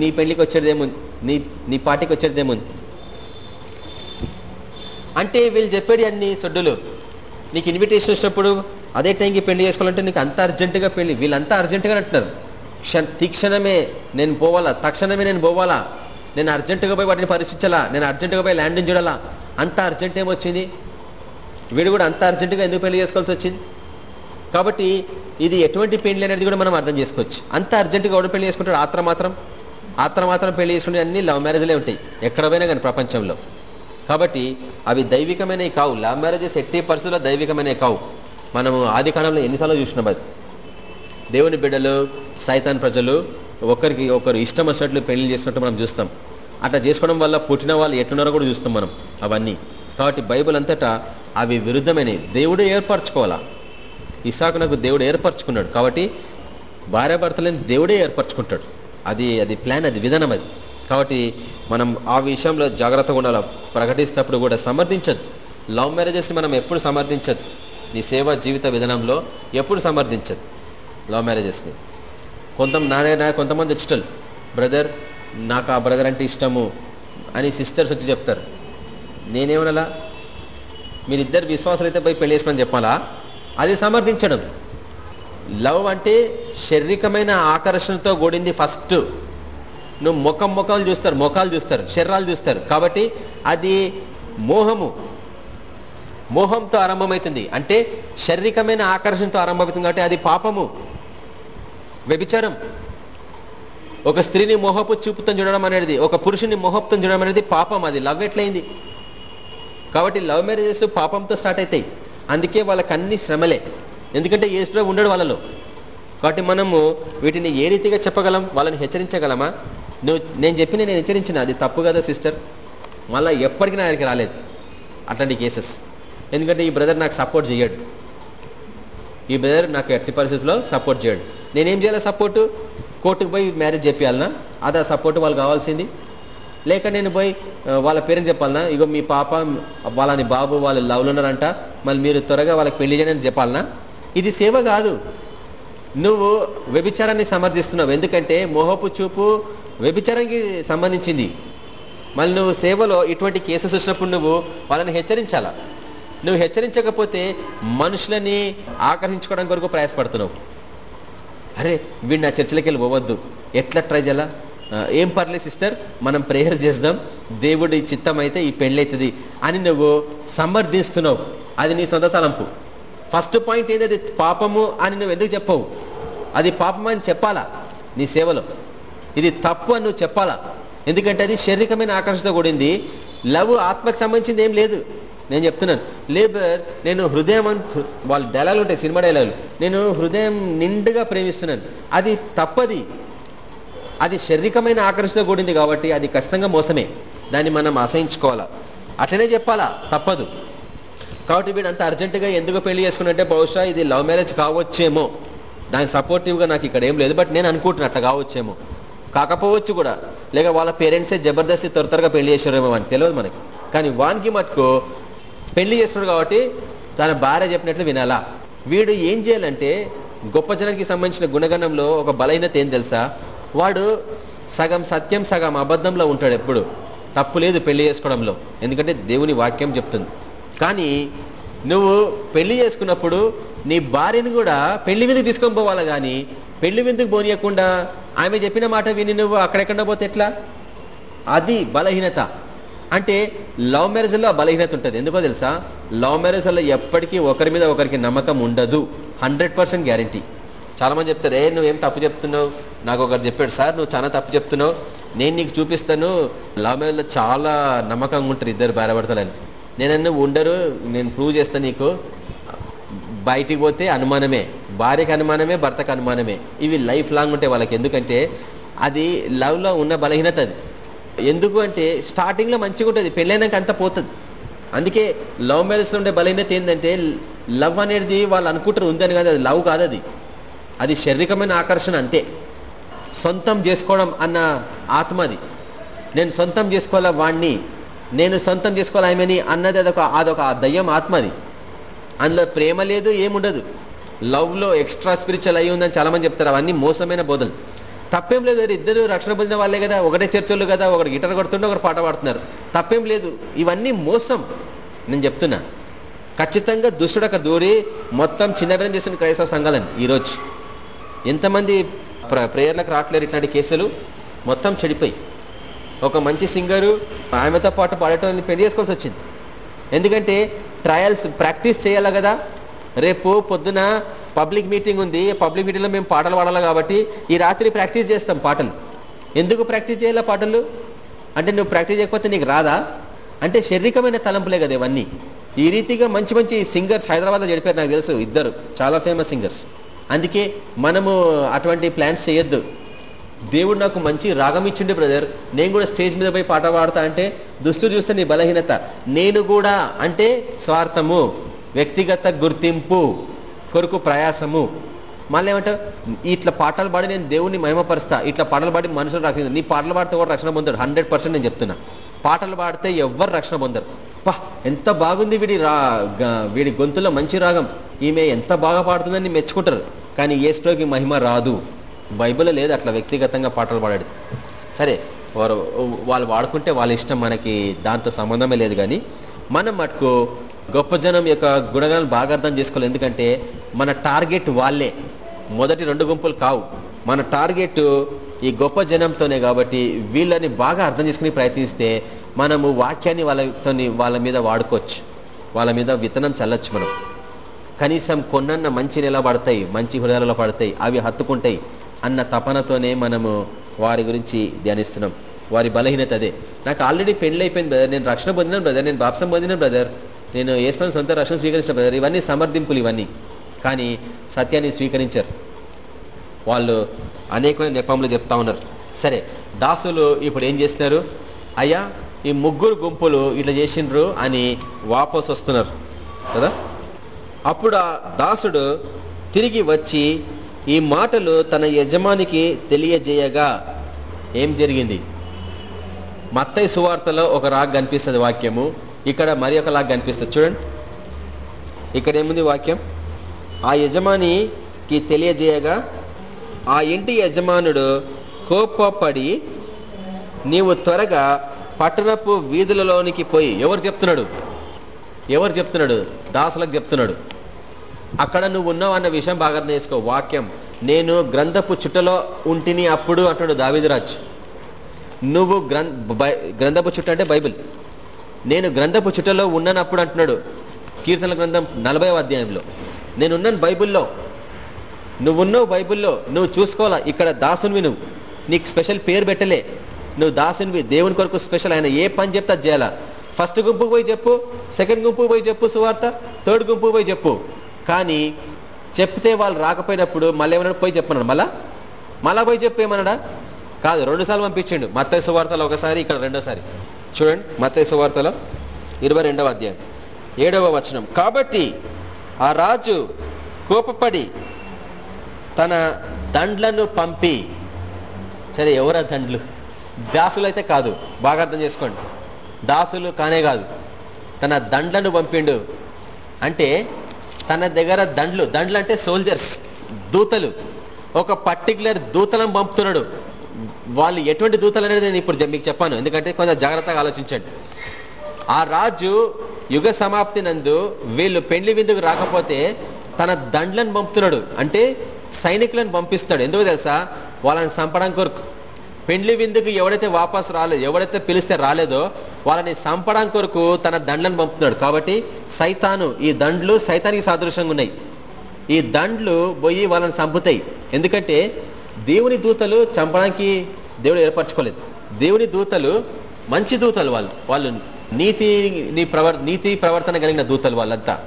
[SPEAKER 1] నీ పెళ్ళికి వచ్చేదేముంది నీ నీ పార్టీకి వచ్చేదేముంది అంటే వీళ్ళు చెప్పేది అన్ని సొడ్డులు. నీకు ఇన్విటేషన్ వచ్చినప్పుడు అదే టైంకి పెళ్ళి చేసుకోవాలంటే నీకు అంత అర్జెంటుగా పెళ్ళి వీళ్ళంతా అర్జెంటుగా అంటున్నారు. క్షణ తీక్షణమే నేను పోవాలా? తక్షణమే నేను పోవాలా? నేను అర్జెంటుగా పోయి వాటిని పరీక్షించాలా? నేను అర్జెంటుగా పోయి ల్యాండింగ్ చూడాలా? అంత అర్జెంట్ ఏమొచ్చింది? వీడు కూడా అంత అర్జెంటుగా ఎందుకు పెళ్ళి చేసుకోవాల్సి వచ్చింది? కాబట్టి ఇది ఎటువంటి పెళ్ళి అనేది కూడా మనం అర్థం చేసుకోవచ్చు. అంత అర్జెంటుగా ఎవడు పెళ్ళి చేసుకుంటాడు? ఆత్ర మాత్రం. ఆత్ర మాత్రం పెళ్ళి చేసుకుంటే అన్ని లవ్ మ్యారేజ్లే ఉంటాయి. ఎక్కడ పోయినా కానీ ప్రపంచంలో. కాబట్టి అవి దైవికమైనవి కావు. లవ్ మ్యారేజెస్ ఎట్టి పరిస్థితుల్లో దైవికమైనవి కావు. మనము ఆది కాలంలో ఎన్నిసార్లు చూసినాం అది? దేవుని బిడ్డలు సైతాన్ ప్రజలు ఒకరికి ఒకరు ఇష్టం వచ్చినట్లు పెళ్ళి చేసినట్టు మనం చూస్తాం. అట్లా చేసుకోవడం వల్ల పుట్టిన వాళ్ళు ఎట్లున్నారో కూడా చూస్తాం మనం అవన్నీ. కాబట్టి బైబుల్ అంతటా అవి విరుద్ధమైనవి. దేవుడే ఏర్పరచుకోవాలా? ఇసాకునకు దేవుడు ఏర్పరచుకున్నాడు. కాబట్టి భార్యాభర్తలని దేవుడే ఏర్పరచుకుంటాడు. అది అది ప్లాన్ అది విధానం అది. కాబట్టి మనం ఆ విషయంలో జాగ్రత్తగా ఉండాలి? ప్రకటిస్తప్పుడు కూడా సమర్థించదు. లవ్ మ్యారేజెస్ని మనం ఎప్పుడు సమర్థించదు. నీ సేవా జీవిత విధానంలో ఎప్పుడు సమర్థించదు. లవ్ మ్యారేజెస్ని కొంత నా దగ్గర కొంతమంది వచ్చేటోళ్ళు బ్రదర్ నాకు ఆ బ్రదర్ అంటే ఇష్టము అని సిస్టర్స్ వచ్చి చెప్తారు. నేనేమనలా? మీరిద్దరు విశ్వాసాలు అయితే పోయి పెళ్ళి చేసుకొని చెప్పాలా? అది సమర్థించడం. లవ్ అంటే శారీరకమైన ఆకర్షణతో కూడింది ఫస్ట్ నువ్వు ముఖం ముఖాలు చూస్తారు ముఖాలు చూస్తారు శరీరాలు చూస్తారు. కాబట్టి అది మోహము. మోహంతో ఆరంభమవుతుంది. అంటే శారీరకమైన ఆకర్షణతో ఆరంభమవుతుంది కాబట్టి అది పాపము. వ్యభిచారం. ఒక స్త్రీని మోహపు చూపుతం చూడడం అనేది ఒక పురుషుని మోహపుతో చూడడం అనేది పాపం అది. లవ్ ఎట్లయింది? కాబట్టి లవ్ మ్యారేజెస్ పాపంతో స్టార్ట్ అవుతాయి అందుకే వాళ్ళకి అన్ని శ్రమలే. ఎందుకంటే ఏసులో ఉండడు వాళ్ళలో. కాబట్టి మనము వీటిని ఏ రీతిగా చెప్పగలం? వాళ్ళని హెచ్చరించగలమా? నువ్వు నేను చెప్పిన నేను హెచ్చరించిన అది తప్పు కదా సిస్టర్? మళ్ళీ ఎప్పటికీ నా దగ్గరికి రాలేదు. అట్లాంటి కేసెస్. ఎందుకంటే ఈ బ్రదర్ నాకు సపోర్ట్ చేయడు. ఈ బ్రదర్ నాకు ఎట్టి పరిస్థితుల్లో సపోర్ట్ చేయడు. నేనేం చేయాలి సపోర్టు? కోర్టుకు పోయి మ్యారేజ్ చెప్పాలనా? అదా సపోర్ట్ వాళ్ళు కావాల్సింది. లేక నేను పోయి వాళ్ళ పేరెంట్స్ చెప్పాలనా? ఇగో మీ పాప వాళ్ళని బాబు వాళ్ళు లవ్లు ఉన్నారంట. మళ్ళీ మీరు త్వరగా వాళ్ళకి పెళ్ళి చేయని చెప్పాలనా? ఇది సేవ కాదు. నువ్వు వ్యభిచారాన్ని సమర్థిస్తున్నావు. ఎందుకంటే మోహపు చూపు వ్యభిచారానికి సంబంధించింది. మళ్ళీ నువ్వు సేవలో ఇటువంటి కేసెస్ వచ్చినప్పుడు నువ్వు వాళ్ళని హెచ్చరించాలా? నువ్వు హెచ్చరించకపోతే మనుషులని ఆకర్షించుకోవడం కొరకు ప్రయాసపడుతున్నావు. అరే వీడు నా చర్చలకి వెళ్ళి పోవద్దు. ఎట్లా ట్రై చేయాలా? ఏం పర్లేదు సిస్టర్ మనం ప్రేయర్ చేద్దాం దేవుడి చిత్తం అయితే ఈ పెళ్ళైతుంది. అని నువ్వు సమర్థిస్తున్నావు అది నీ సొంత తలంపు. ఫస్ట్ పాయింట్ ఏంది అది పాపము అని నువ్వు ఎందుకు చెప్పవు? అది పాపం అని చెప్పాలా? నీ సేవలో. ఇది తప్పు అని నువ్వు చెప్పాలా? ఎందుకంటే అది శారీరకమైన ఆకర్షణతో కూడింది. లవ్ ఆత్మకు సంబంధించింది ఏం లేదు. నేను చెప్తున్నాను. లేబర్ నేను హృదయం అంత వాళ్ళ డైలాగులు ఉంటాయి సినిమా డైలాగులు. నేను హృదయం నిండుగా ప్రేమిస్తున్నాను. అది తప్పది. అది శారీరకమైన ఆకర్షణతో కూడింది కాబట్టి అది ఖచ్చితంగా మోసమే. దాన్ని మనం ఆశయించుకోవాలా? అట్లనే చెప్పాలా? తప్పదు. కాబట్టి వీడు అంత అర్జెంటుగా ఎందుకు పెళ్ళి చేసుకున్నట్టే బహుశా ఇది లవ్ మ్యారేజ్ కావచ్చేమో. దానికి సపోర్టివ్గా నాకు ఇక్కడ ఏం లేదు. బట్ నేను అనుకుంటున్నా అట్లా కావచ్చేమో. కాకపోవచ్చు కూడా. లేక వాళ్ళ పేరెంట్సే జబర్దస్తి త్వర త్వరగా పెళ్ళి చేసారేమో అని. తెలియదు మనకి. కానీ వానికి మటుకు పెళ్ళి చేస్తున్నాడు కాబట్టి తన భార్య చెప్పినట్లు వినాలా? వీడు ఏం చేయాలంటే గొప్ప జనానికి సంబంధించిన గుణగణంలో ఒక బలహీనత ఏం తెలుసా? వాడు సగం సత్యం సగం అబద్ధంలో ఉంటాడు ఎప్పుడు. తప్పు లేదు పెళ్ళి చేసుకోవడంలో. ఎందుకంటే దేవుని వాక్యం చెప్తుంది. కానీ నువ్వు పెళ్ళి చేసుకున్నప్పుడు నీ భార్యను కూడా పెళ్ళి మీదకి తీసుకొని పోవాలి కానీ పెళ్ళి మీదకి పోనీయకుండా ఆమె చెప్పిన మాట విని నువ్వు అక్కడెక్కడ పోతే ఎట్లా? అది బలహీనత. అంటే లవ్ మ్యారేజ్లో బలహీనత ఉంటుంది. ఎందుకో తెలుసా? లవ్ మ్యారేజ్లో ఎప్పటికీ ఒకరి మీద ఒకరికి నమ్మకం ఉండదు. Hundred percent guarantee. చాలామంది చెప్తారు ఏ నువ్వేం తప్పు చెప్తున్నావు? నాకు ఒకరు చెప్పాడు సార్ నువ్వు చాలా తప్పు చెప్తున్నావు. నేను నీకు చూపిస్తాను. లవ్ మ్యారేజ్లో చాలా నమ్మకంగా ఉంటారు ఇద్దరు భార్యభర్తలని. నేనన్ను ఉండరు నేను ప్రూవ్ చేస్తాను నీకు. బయటికి పోతే అనుమానమే. భార్యకు అనుమానమే భర్తకు అనుమానమే. ఇవి లైఫ్ లాంగ్ ఉంటాయి వాళ్ళకి. ఎందుకంటే అది లవ్లో ఉన్న బలహీనత అది. ఎందుకు అంటే స్టార్టింగ్లో మంచిగా ఉంటుంది పెళ్ళైనాక అంత పోతుంది. అందుకే లవ్ మ్యారేజ్లో ఉండే బలహీనత ఏంటంటే లవ్ అనేది వాళ్ళు అనుకుంటారు ఉందని కాదు అది లవ్ కాదు అది. అది శారీరకమైన ఆకర్షణ అంతే. సొంతం చేసుకోవడం అన్న ఆత్మ అది. నేను సొంతం చేసుకోవాలా వాణ్ణి? నేను సొంతం చేసుకోవాలి ఆమెని? అన్నది అదొక అదొక దయ్యం ఆత్మ అది. అందులో ప్రేమ లేదు ఏముండదు. లవ్లో ఎక్స్ట్రా స్పిరిచువల్ అయ్యి ఉందని చాలామంది చెప్తారు అవన్నీ మోసమైన బోధలు. తప్పేం లేదు ఇద్దరు రక్షణ పొందిన వాళ్ళే కదా ఒకటే చర్చలు కదా ఒకటి గిటార్ కొడుతుంటే ఒకరు పాట పాడుతున్నారు. తప్పేం లేదు ఇవన్నీ మోసం. నేను చెప్తున్నా ఖచ్చితంగా దుష్టుడు అక్కడ దూరి మొత్తం చిన్నబిరం చేసిన క్రైస్తవ సంఘాలని ఈరోజు. ఎంతమంది ప్ర ప్రేయర్లకు రావట్లేరు ఇట్లాంటి కేసులు? మొత్తం చెడిపోయి. ఒక మంచి సింగరు ఆమెతో పాటు పాడేటోని పెళ్ళి చేసుకోవాల్సి వచ్చింది. ఎందుకంటే ట్రయల్స్ ప్రాక్టీస్ చేయాలి కదా? రేపు పొద్దున పబ్లిక్ మీటింగ్ ఉంది. పబ్లిక్ మీటింగ్లో మేము పాటలు పాడాలి కాబట్టి ఈ రాత్రి ప్రాక్టీస్ చేస్తాం పాటలు. ఎందుకు ప్రాక్టీస్ చేయాలా పాటలు? అంటే నువ్వు ప్రాక్టీస్ చేయకపోతే నీకు రాదా? అంటే శారీరకమైన తలంపులే కదా ఇవన్నీ. ఈ రీతిగా మంచి మంచి సింగర్స్ హైదరాబాద్లో చెడిపారు నాకు తెలుసు ఇద్దరు. చాలా ఫేమస్ సింగర్స్. అందుకే మనము అటువంటి ప్లాన్స్ చేయొద్దు. దేవుడు నాకు మంచి రాగం ఇచ్చిండే బ్రదర్ నేను కూడా స్టేజ్ మీద పోయి పాట పాడతా అంటే దుస్తులు చూస్తే నీ బలహీనత. నేను కూడా అంటే స్వార్థము వ్యక్తిగత గుర్తింపు. కొరకు ప్రయాసము. మళ్ళీ ఏమంటావు ఇట్లా పాటలు పాడి నేను దేవుడిని మహిమపరుస్తా. ఇట్లా పాటలు పాడి మనుషులు రక్షణ నీ పాటలు పాడితే కూడా రక్షణ పొందాడు హండ్రెడ్ పర్సెంట్ నేను చెప్తున్నా. పాటలు పాడితే ఎవ్వరు రక్షణ పొందరు? పా ఎంత బాగుంది వీడి రా వీడి గొంతులో మంచి రాగం. ఈమె ఎంత బాగా పాడుతుందని మెచ్చుకుంటారు. కానీ ఏ స్ట్రోకి మహిమ రాదు. బైబిల్లో లేదు అట్లా వ్యక్తిగతంగా పాటలు పాడాడు. సరే వారు వాళ్ళు వాడుకుంటే వాళ్ళ ఇష్టం మనకి దాంతో సంబంధమే లేదు కానీ మనం మటుకు గొప్ప జనం యొక్క గుణగాలను బాగా అర్థం చేసుకోవాలి. ఎందుకంటే మన టార్గెట్ వాళ్ళే. మొదటి రెండు గుంపులు కావు. మన టార్గెట్ ఈ గొప్ప జనంతోనే కాబట్టి వీళ్ళని బాగా అర్థం చేసుకుని ప్రయత్నిస్తే మనము వాక్యాన్ని వాళ్ళతో వాళ్ళ మీద వాడుకోవచ్చు. వాళ్ళ మీద విత్తనం చల్లొచ్చు మనం. కనీసం కొన్నన్న మంచి నెల పడతాయి మంచి హృదయాలలో పడతాయి అవి హత్తుకుంటాయి అన్న తపనతోనే మనము వారి గురించి ధ్యానిస్తున్నాం. వారి బలహీనత అదే. నాకు ఆల్రెడీ పెళ్ళి అయిపోయింది బ్రదర్. నేను రక్షణ పొందినాను బ్రదర్. నేను బాప్సం పొందినాను బ్రదర్. నేను వేసుకొని సొంత రక్షణ స్వీకరించిన బ్రదర్ ఇవన్నీ సమర్థింపులు ఇవన్నీ. కానీ సత్యాన్ని స్వీకరించారు. వాళ్ళు అనేకమైన నెపములు చెప్తా ఉన్నారు. సరే దాసులు ఇప్పుడు ఏం చేసినారు? అయ్యా ఈ ముగ్గురు గుంపులు ఇట్లా చేసిండ్రు అని వాపస్ వస్తున్నారు. కదా? అప్పుడు ఆ దాసుడు తిరిగి వచ్చి ఈ మాటలు తన యజమానికి తెలియజేయగా ఏం జరిగింది? మత్తై సువార్తలో ఒక రాగ్ కనిపిస్తుంది వాక్యము. ఇక్కడ మరి ఒకలాగా కనిపిస్తుంది. చూడండి. ఇక్కడ ఏముంది వాక్యం? ఆ యజమానికి తెలియజేయగా ఆ ఇంటి యజమానుడు కోపపడి నీవు త్వరగా పట్టణపు వీధులలోనికి పోయి ఎవరు చెప్తున్నాడు? ఎవరు చెప్తున్నాడు? దాసులకు చెప్తున్నాడు. అక్కడ నువ్వు ఉన్నావు అన్న విషయం బాగా అర్థం చేసుకో వాక్యం నేను గ్రంథపు చుట్టలో ఉంటిని అప్పుడు అంటున్నాడు దావిదరాజ్ నువ్వు గ్రంథ బై- గ్రంథపు చుట్ట అంటే బైబిల్. నేను గ్రంథపు చుట్టలో ఉన్నానప్పుడు అంటున్నాడు. కీర్తన గ్రంథం నలభై అధ్యాయంలో. నేనున్నాను బైబిల్లో. నువ్వు ఉన్నావు బైబిల్లో. నువ్వు చూసుకోవాలా? ఇక్కడ దాసునివి నువ్వు. నీకు స్పెషల్ పేరు పెట్టలే. నువ్వు దాసునివి. దేవుని కొరకు స్పెషల్. ఆయన ఏ పని చెప్తా చేయాలా? ఫస్ట్ గుంపుకు పోయి చెప్పు. సెకండ్ గుంపుకు పోయి చెప్పు సువార్త. థర్డ్ గుంపుకు పోయి చెప్పు. కానీ చెప్తే వాళ్ళు రాకపోయినప్పుడు మళ్ళీ ఏమన్నాడు? పోయి చెప్పన్నాడు మళ్ళా? మళ్ళా పోయి చెప్పు ఏమన్నాడా? కాదు రెండుసార్లు పంపించిండు. మత్త సువార్తలు ఒకసారి ఇక్కడ రెండోసారి. చూడండి మత్తయ్య వార్తల ఇరవై రెండవ అధ్యాయం. ఏడవ వచనం. కాబట్టి ఆ రాజు కోపపడి తన దండ్లను పంపి సరే ఎవరా దండ్లు? దాసులు అయితే కాదు బాగా అర్థం చేసుకోండి. దాసులు కానే కాదు తన దండ్లను పంపిండు. అంటే తన దగ్గర దండ్లు దండ్లు అంటే సోల్జర్స్ దూతలు. ఒక పర్టికులర్ దూతలను పంపుతున్నాడు. వాళ్ళు ఎటువంటి దూతలు అనేది నేను ఇప్పుడు మీకు చెప్పాను. ఎందుకంటే కొంచెం జాగ్రత్తగా ఆలోచించండి. ఆ రాజు యుగ సమాప్తి నందు వీళ్ళు పెండ్లి విందుకు రాకపోతే తన దండ్లను పంపుతున్నాడు. అంటే సైనికులను పంపిస్తాడు. ఎందుకు తెలుసా? వాళ్ళని చంపడం కొరకు. పెండ్లి విందుకు ఎవడైతే వాపస్ రాలేదు ఎవడైతే పిలిస్తే రాలేదో వాళ్ళని చంపడం కొరకు తన దండ్లను పంపుతున్నాడు. కాబట్టి సైతాను ఈ దండ్లు సైతానికి సాదృశ్యంగా ఉన్నాయి. ఈ దండ్లు పోయి వాళ్ళని చంపుతాయి. ఎందుకంటే దేవుని దూతలు చంపడానికి దేవుడు ఏర్పరచుకోలేదు. దేవుని దూతలు మంచి దూతలు వాళ్ళు. వాళ్ళు నీతిని ప్రవర్ నీతి ప్రవర్తన కలిగిన దూతలు వాళ్ళంతా.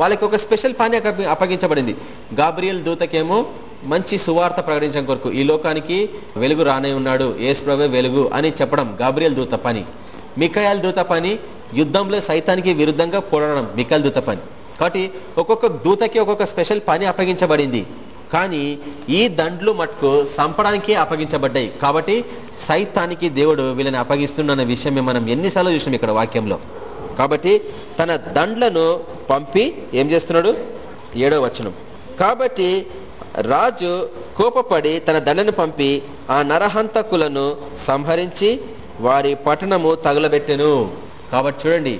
[SPEAKER 1] వాళ్ళకి ఒక స్పెషల్ పని అప్పగించబడింది. గాబ్రియల్ దూతకేమో మంచి సువార్త ప్రకటించడం కొరకు ఈ లోకానికి వెలుగు రానే ఉన్నాడు. ఏసు ప్రభే వెలుగు అని చెప్పడం గాబ్రియల్ దూత పని. మికాయల్ దూత పని యుద్ధంలో సైతానికి విరుద్ధంగా పోరాడడం మికాయల్ దూత పని. కాబట్టి ఒక్కొక్క దూతకి ఒక్కొక్క స్పెషల్ పని అప్పగించబడింది. కానీ ఈ దండ్లు మటుకు సంపడానికి అప్పగించబడ్డాయి. కాబట్టి సైతానికి దేవుడు వీళ్ళని అప్పగిస్తున్న విషయం మనం ఎన్నిసార్లు చూసినాం ఇక్కడ వాక్యంలో. కాబట్టి తన దండ్లను పంపి ఏం చేస్తున్నాడు? ఏడో వచనం. కాబట్టి రాజు కోపపడి తన దండను పంపి ఆ నరహంతకులను సంహరించి వారి పట్టణము తగులబెట్టెను. కాబట్టి చూడండి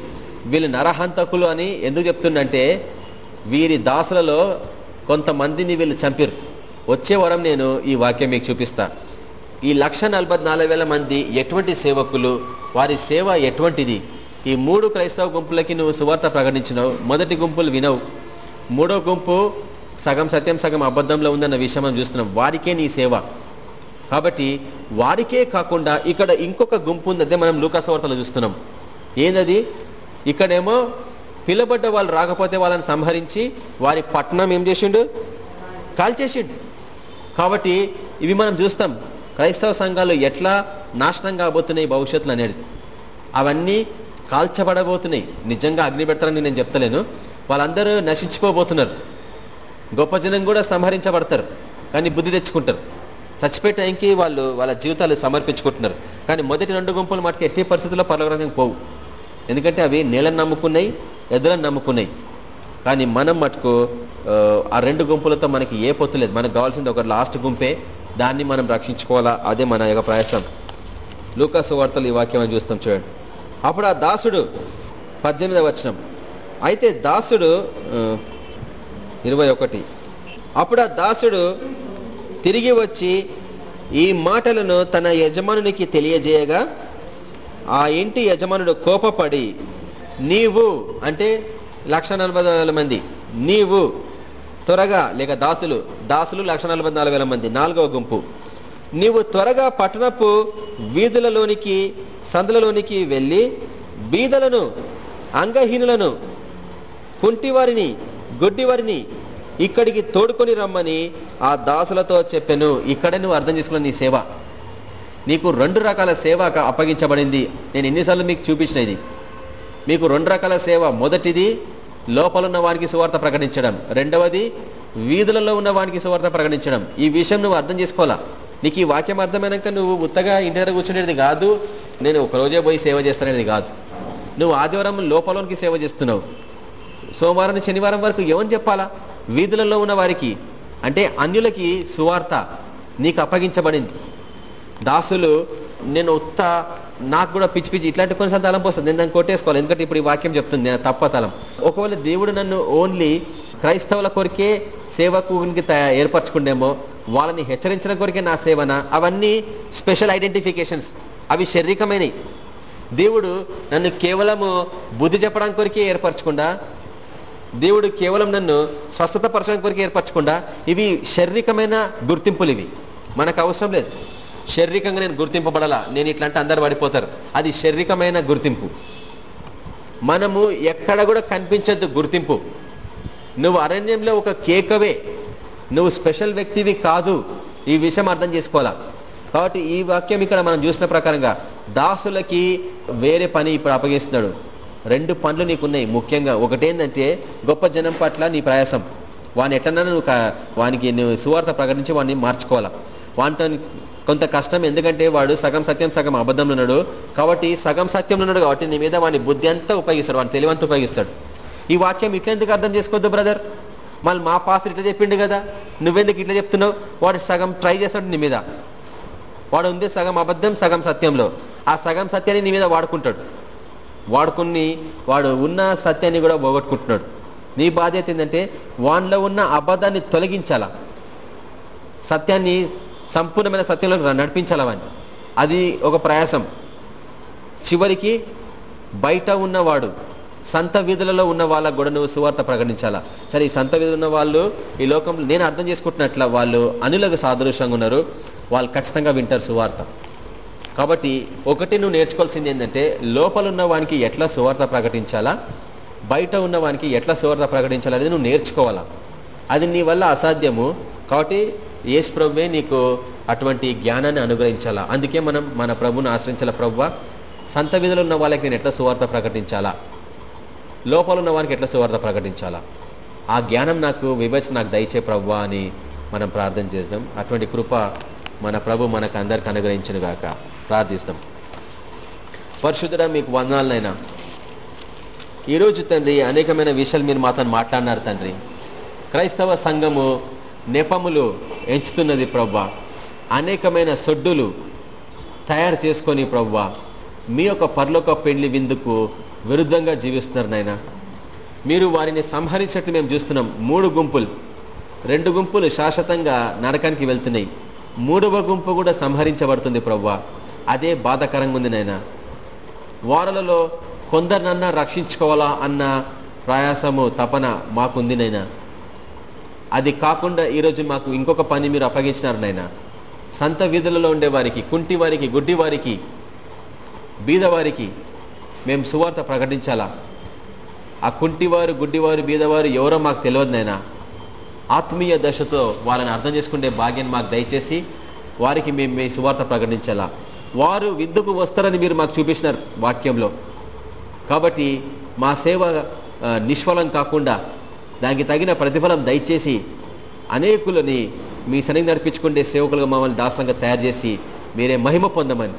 [SPEAKER 1] వీళ్ళు నరహంతకులు అని ఎందుకు చెప్తుండంటే వీరి దాసులలో కొంతమందిని వీళ్ళు చంపిరు వచ్చే వరం నేను ఈ వాక్యం మీకు చూపిస్తా. ఈ లక్ష నాలుగు వేల మంది ఎటువంటి సేవకులు వారి సేవ ఎటువంటిది? ఈ మూడు క్రైస్తవ గుంపులకి నువ్వు సువార్త ప్రకటించినావు మొదటి గుంపులు వినవు. మూడో గుంపు సగం సత్యం సగం అబద్ధంలో ఉందన్న విషయం మనం చూస్తున్నాం. వారికే నీ సేవ. కాబట్టి వారికే కాకుండా ఇక్కడ ఇంకొక గుంపు ఉందంటే మనం లూకాసవార్తలో చూస్తున్నాం. ఏందది? ఇక్కడేమో పిలబడ్డ వాళ్ళు రాకపోతే వాళ్ళని సంహరించి వారి పట్టణం ఏం చేసిండు? కాల్చేసిండు. కాబట్టి ఇవి మనం చూస్తాం. క్రైస్తవ సంఘాలు ఎట్లా నాశనం కాబోతున్నాయి భవిష్యత్తులో అనేది. అవన్నీ కాల్చబడబోతున్నాయి. నిజంగా అగ్ని పెడతారని నేను చెప్తలేను. వాళ్ళందరూ నశించిపోబోతున్నారు. గొప్ప జనం కూడా సంహరించబడతారు. కానీ బుద్ధి తెచ్చుకుంటారు. చచ్చిపోయే టైంకి వాళ్ళు వాళ్ళ జీవితాలు సమర్పించుకుంటున్నారు. కానీ మొదటి రెండు గుంపులు మటుకు ఎట్టి పరిస్థితుల్లో పర్లోకానికి పోవు. ఎందుకంటే అవి నేలను నమ్ముకున్నాయి. ఎదురని నమ్ముకున్నాయి. కానీ మనం మటుకు ఆ, రెండు గుంపులతో మనకి ఏ పొత్తు లేదు. మనకు కావాల్సింది ఒక లాస్ట్ గుంపే. దాన్ని మనం రక్షించుకోవాలా? అదే మన యొక్క ప్రయాసం. లూకాసు వార్తలు ఈ వాక్యం చూస్తాం చూడండి. అప్పుడు ఆ దాసుడు పద్దెనిమిదవ వచనం. అయితే దాసుడు ఇరవై ఒకటి. అప్పుడు ఆ దాసుడు తిరిగి వచ్చి ఈ మాటలను తన యజమానునికి తెలియజేయగా ఆ ఇంటి యజమానుడు కోపపడి నీవు అంటే లక్ష మంది. నీవు త్వరగా లేక దాసులు దాసులు లక్ష వేల మంది. నాలుగవ గుంపు. నీవు త్వరగా పట్టణపు వీధులలోనికి సందులలోనికి వెళ్ళి బీదలను అంగహీనులను కుంటివారిని గుడ్డివారిని ఇక్కడికి తోడుకొని రమ్మని ఆ దాసులతో చెప్పాను. ఇక్కడే నువ్వు అర్థం చేసుకున్న నీ సేవ. నీకు రెండు రకాల సేవ అప్పగించబడింది. నేను ఎన్నిసార్లు మీకు చూపించిన ఇది. మీకు రెండు రకాల సేవ. మొదటిది లోపలున్న వారికి సువార్త ప్రకటించడం. రెండవది వీధులలో ఉన్న వానికి సువార్త ప్రకటించడం. ఈ విషయం నువ్వు అర్థం చేసుకోవాలా? నీకు ఈ వాక్యం అర్థమైనాక నువ్వు ఉత్తగా ఇంటి దగ్గర కూర్చునేది కాదు నేను ఒక రోజే పోయి సేవ చేస్తాననేది కాదు. నువ్వు ఆదివారం లోపలోనికి సేవ చేస్తున్నావు. సోమవారం శనివారం వరకు ఏమని చెప్పాలా? వీధులలో ఉన్న వారికి అంటే అన్యులకి సువార్త నీకు అప్పగించబడింది. దాసులు నేను ఉత్త నాకు కూడా పిచ్చి పిచ్చి ఇట్లాంటి కొన్నిసార్లు తలంపు వస్తుంది నేను దాన్ని కొట్టేసుకోవాలి. ఎందుకంటే ఇప్పుడు ఈ వాక్యం చెప్తుంది. నేను తప్ప తలం. ఒకవేళ దేవుడు నన్ను ఓన్లీ క్రైస్తవుల కొరికే సేవకునికి ఏర్పరచుకుండేమో వాళ్ళని హెచ్చరించడం కొరికే నా సేవన? అవన్నీ స్పెషల్ ఐడెంటిఫికేషన్స్. అవి శారీరకమైనవి దేవుడు నన్ను కేవలము బుద్ధి చెప్పడం కొరికే ఏర్పరచకుండా? దేవుడు కేవలం నన్ను స్వస్థత పరచడం కొరికి ఏర్పరచకుండా? ఇవి శారీరకమైన గుర్తింపులు ఇవి. మనకు అవసరం లేదు. శారీరకంగా నేను గుర్తింపబడాలా? నేను ఇట్లాంటి అందరు పడిపోతారు. అది శారీరకమైన గుర్తింపు. మనము ఎక్కడ కూడా కనిపించద్దు గుర్తింపు. నువ్వు అరణ్యంలో ఒక కేకవే. నువ్వు స్పెషల్ వ్యక్తివి కాదు. ఈ విషయం అర్థం చేసుకోవాలా? కాబట్టి ఈ వాక్యం ఇక్కడ మనం చూసిన ప్రకారంగా దాసులకి వేరే పని ఇప్పుడు అప్పగిస్తున్నాడు. రెండు పనులు నీకున్నాయి ముఖ్యంగా. ఒకటేంటంటే గొప్ప జనం పట్ల నీ ప్రయాసం. వాని ఎట్లన్నా నువ్వు వానికి నువ్వు సువార్త ప్రకటించి వాడిని మార్చుకోవాలా? వానితో కొంత కష్టం ఎందుకంటే వాడు సగం సత్యం సగం అబద్ధంలో ఉన్నాడు. కాబట్టి సగం సత్యంలో ఉన్నాడు కాబట్టి నీ మీద వాడిని బుద్ధి అంతా ఉపయోగిస్తాడు వాడిని తెలివంతా ఉపయోగిస్తాడు. ఈ వాక్యం ఇట్లా ఎందుకు అర్థం చేసుకోవద్దు బ్రదర్? మళ్ళీ మా పాస్టర్ ఇట్లా చెప్పిండు కదా? నువ్వెందుకు ఇట్లా చెప్తున్నావు? వాడు సగం ట్రై చేస్తాడు నీ మీద. వాడు ఉంది సగం అబద్ధం సగం సత్యంలో. ఆ సగం సత్యాన్ని నీ మీద వాడుకుంటాడు. వాడుకుని వాడు ఉన్న సత్యాన్ని కూడా పోగొట్టుకుంటున్నాడు. నీ బాధ్యత ఏంటంటే వాడిలో ఉన్న అబద్ధాన్ని తొలగించాలా? సత్యాన్ని సంపూర్ణమైన సత్యంలో నడిపించాలని అది ఒక ప్రయాసం. చివరికి బయట ఉన్నవాడు సంత వీధులలో ఉన్న వాళ్ళకు కూడా నువ్వు సువార్త ప్రకటించాలా? సరే ఈ సంత వీధులు ఉన్న వాళ్ళు ఈ లోకంలో నేను అర్థం చేసుకుంటున్నట్ల వాళ్ళు అనులకు సాదృశ్యంగా ఉన్నారు. వాళ్ళు ఖచ్చితంగా వింటారు సువార్త. కాబట్టి ఒకటి నువ్వు నేర్చుకోవాల్సింది ఏంటంటే లోపల ఉన్న వానికి ఎట్లా సువార్త ప్రకటించాలా? బయట ఉన్న వానికి ఎట్లా సువార్త ప్రకటించాలా అనేది నువ్వు నేర్చుకోవాలా? అది నీ వల్ల అసాధ్యము. కాబట్టి యేసు ప్రభువే నీకు అటువంటి జ్ఞానాన్ని అనుగ్రహించాలా? అందుకే మనం మన ప్రభుని ఆశ్రయించాల ప్రవ్వ? సంత విధులు ఉన్న వాళ్ళకి నేను ఎట్లా సువార్త ప్రకటించాలా? లోపల ఉన్న వారికి ఎట్లా సువార్త ప్రకటించాలా? ఆ జ్ఞానం నాకు వివేచన నాకు దయచే ప్రభువా అని మనం ప్రార్థన చేద్దాం. అటువంటి కృప మన ప్రభు మనకు అందరికి అనుగ్రహించను గాక. ప్రార్థిస్తాం. పరిశుద్ధుడ మీకు వందాలనైనా ఈరోజు తండ్రి అనేకమైన విషయాలు మీరు మాతో మాట్లాడినారు తండ్రి. క్రైస్తవ సంఘము నెపములు ఎంచుతున్నది ప్రవ్వ. అనేకమైన సొడ్డులు తయారు చేసుకొని ప్రవ్వ మీ యొక్క పర్లోక పెళ్ళి విందుకు విరుద్ధంగా జీవిస్తున్నారు నాయన. మీరు వారిని సంహరించినట్లు మేము చూస్తున్నాం. మూడు గుంపులు. రెండు గుంపులు శాశ్వతంగా నరకానికి వెళ్తున్నాయి. మూడవ గుంపు కూడా సంహరించబడుతుంది ప్రవ్వ. అదే బాధాకరంగా ఉంది నాయన. వారలలో కొందరినన్నా రక్షించుకోవాలా అన్న ప్రయాసము తపన మాకుంది నైనా అది కాకుండా ఈరోజు మాకు ఇంకొక పని మీరు అప్పగించినారు నాయన. సంత వీధులలో ఉండే వారికి కుంటి వారికి గుడ్డి వారికి బీదవారికి మేము సువార్త ప్రకటించాలా? ఆ కుంటివారు గుడ్డివారు బీదవారు ఎవరో మాకు తెలియదు నైనా ఆత్మీయ దశతో వాళ్ళని అర్థం చేసుకునే భాగ్యం మాకు దయచేసి వారికి మేము మీ సువార్త ప్రకటించాలా? వారు విందుకు వస్తారని మీరు మాకు చూపించినారు వాక్యంలో. కాబట్టి మా సేవ నిష్ఫలం కాకుండా దానికి తగిన ప్రతిఫలం దయచేసి అనేకులని మీ సన్నిధి నడిపించుకుంటే సేవకులుగా మమ్మల్ని దాసంగా తయారు చేసి మీరే మహిమ పొందమని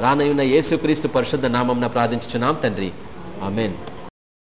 [SPEAKER 1] రానయ్యున్న యేసుక్రీస్తు పరిశుద్ధ నామం ప్రార్థించుచున్నాం తండ్రి. ఆమెన్.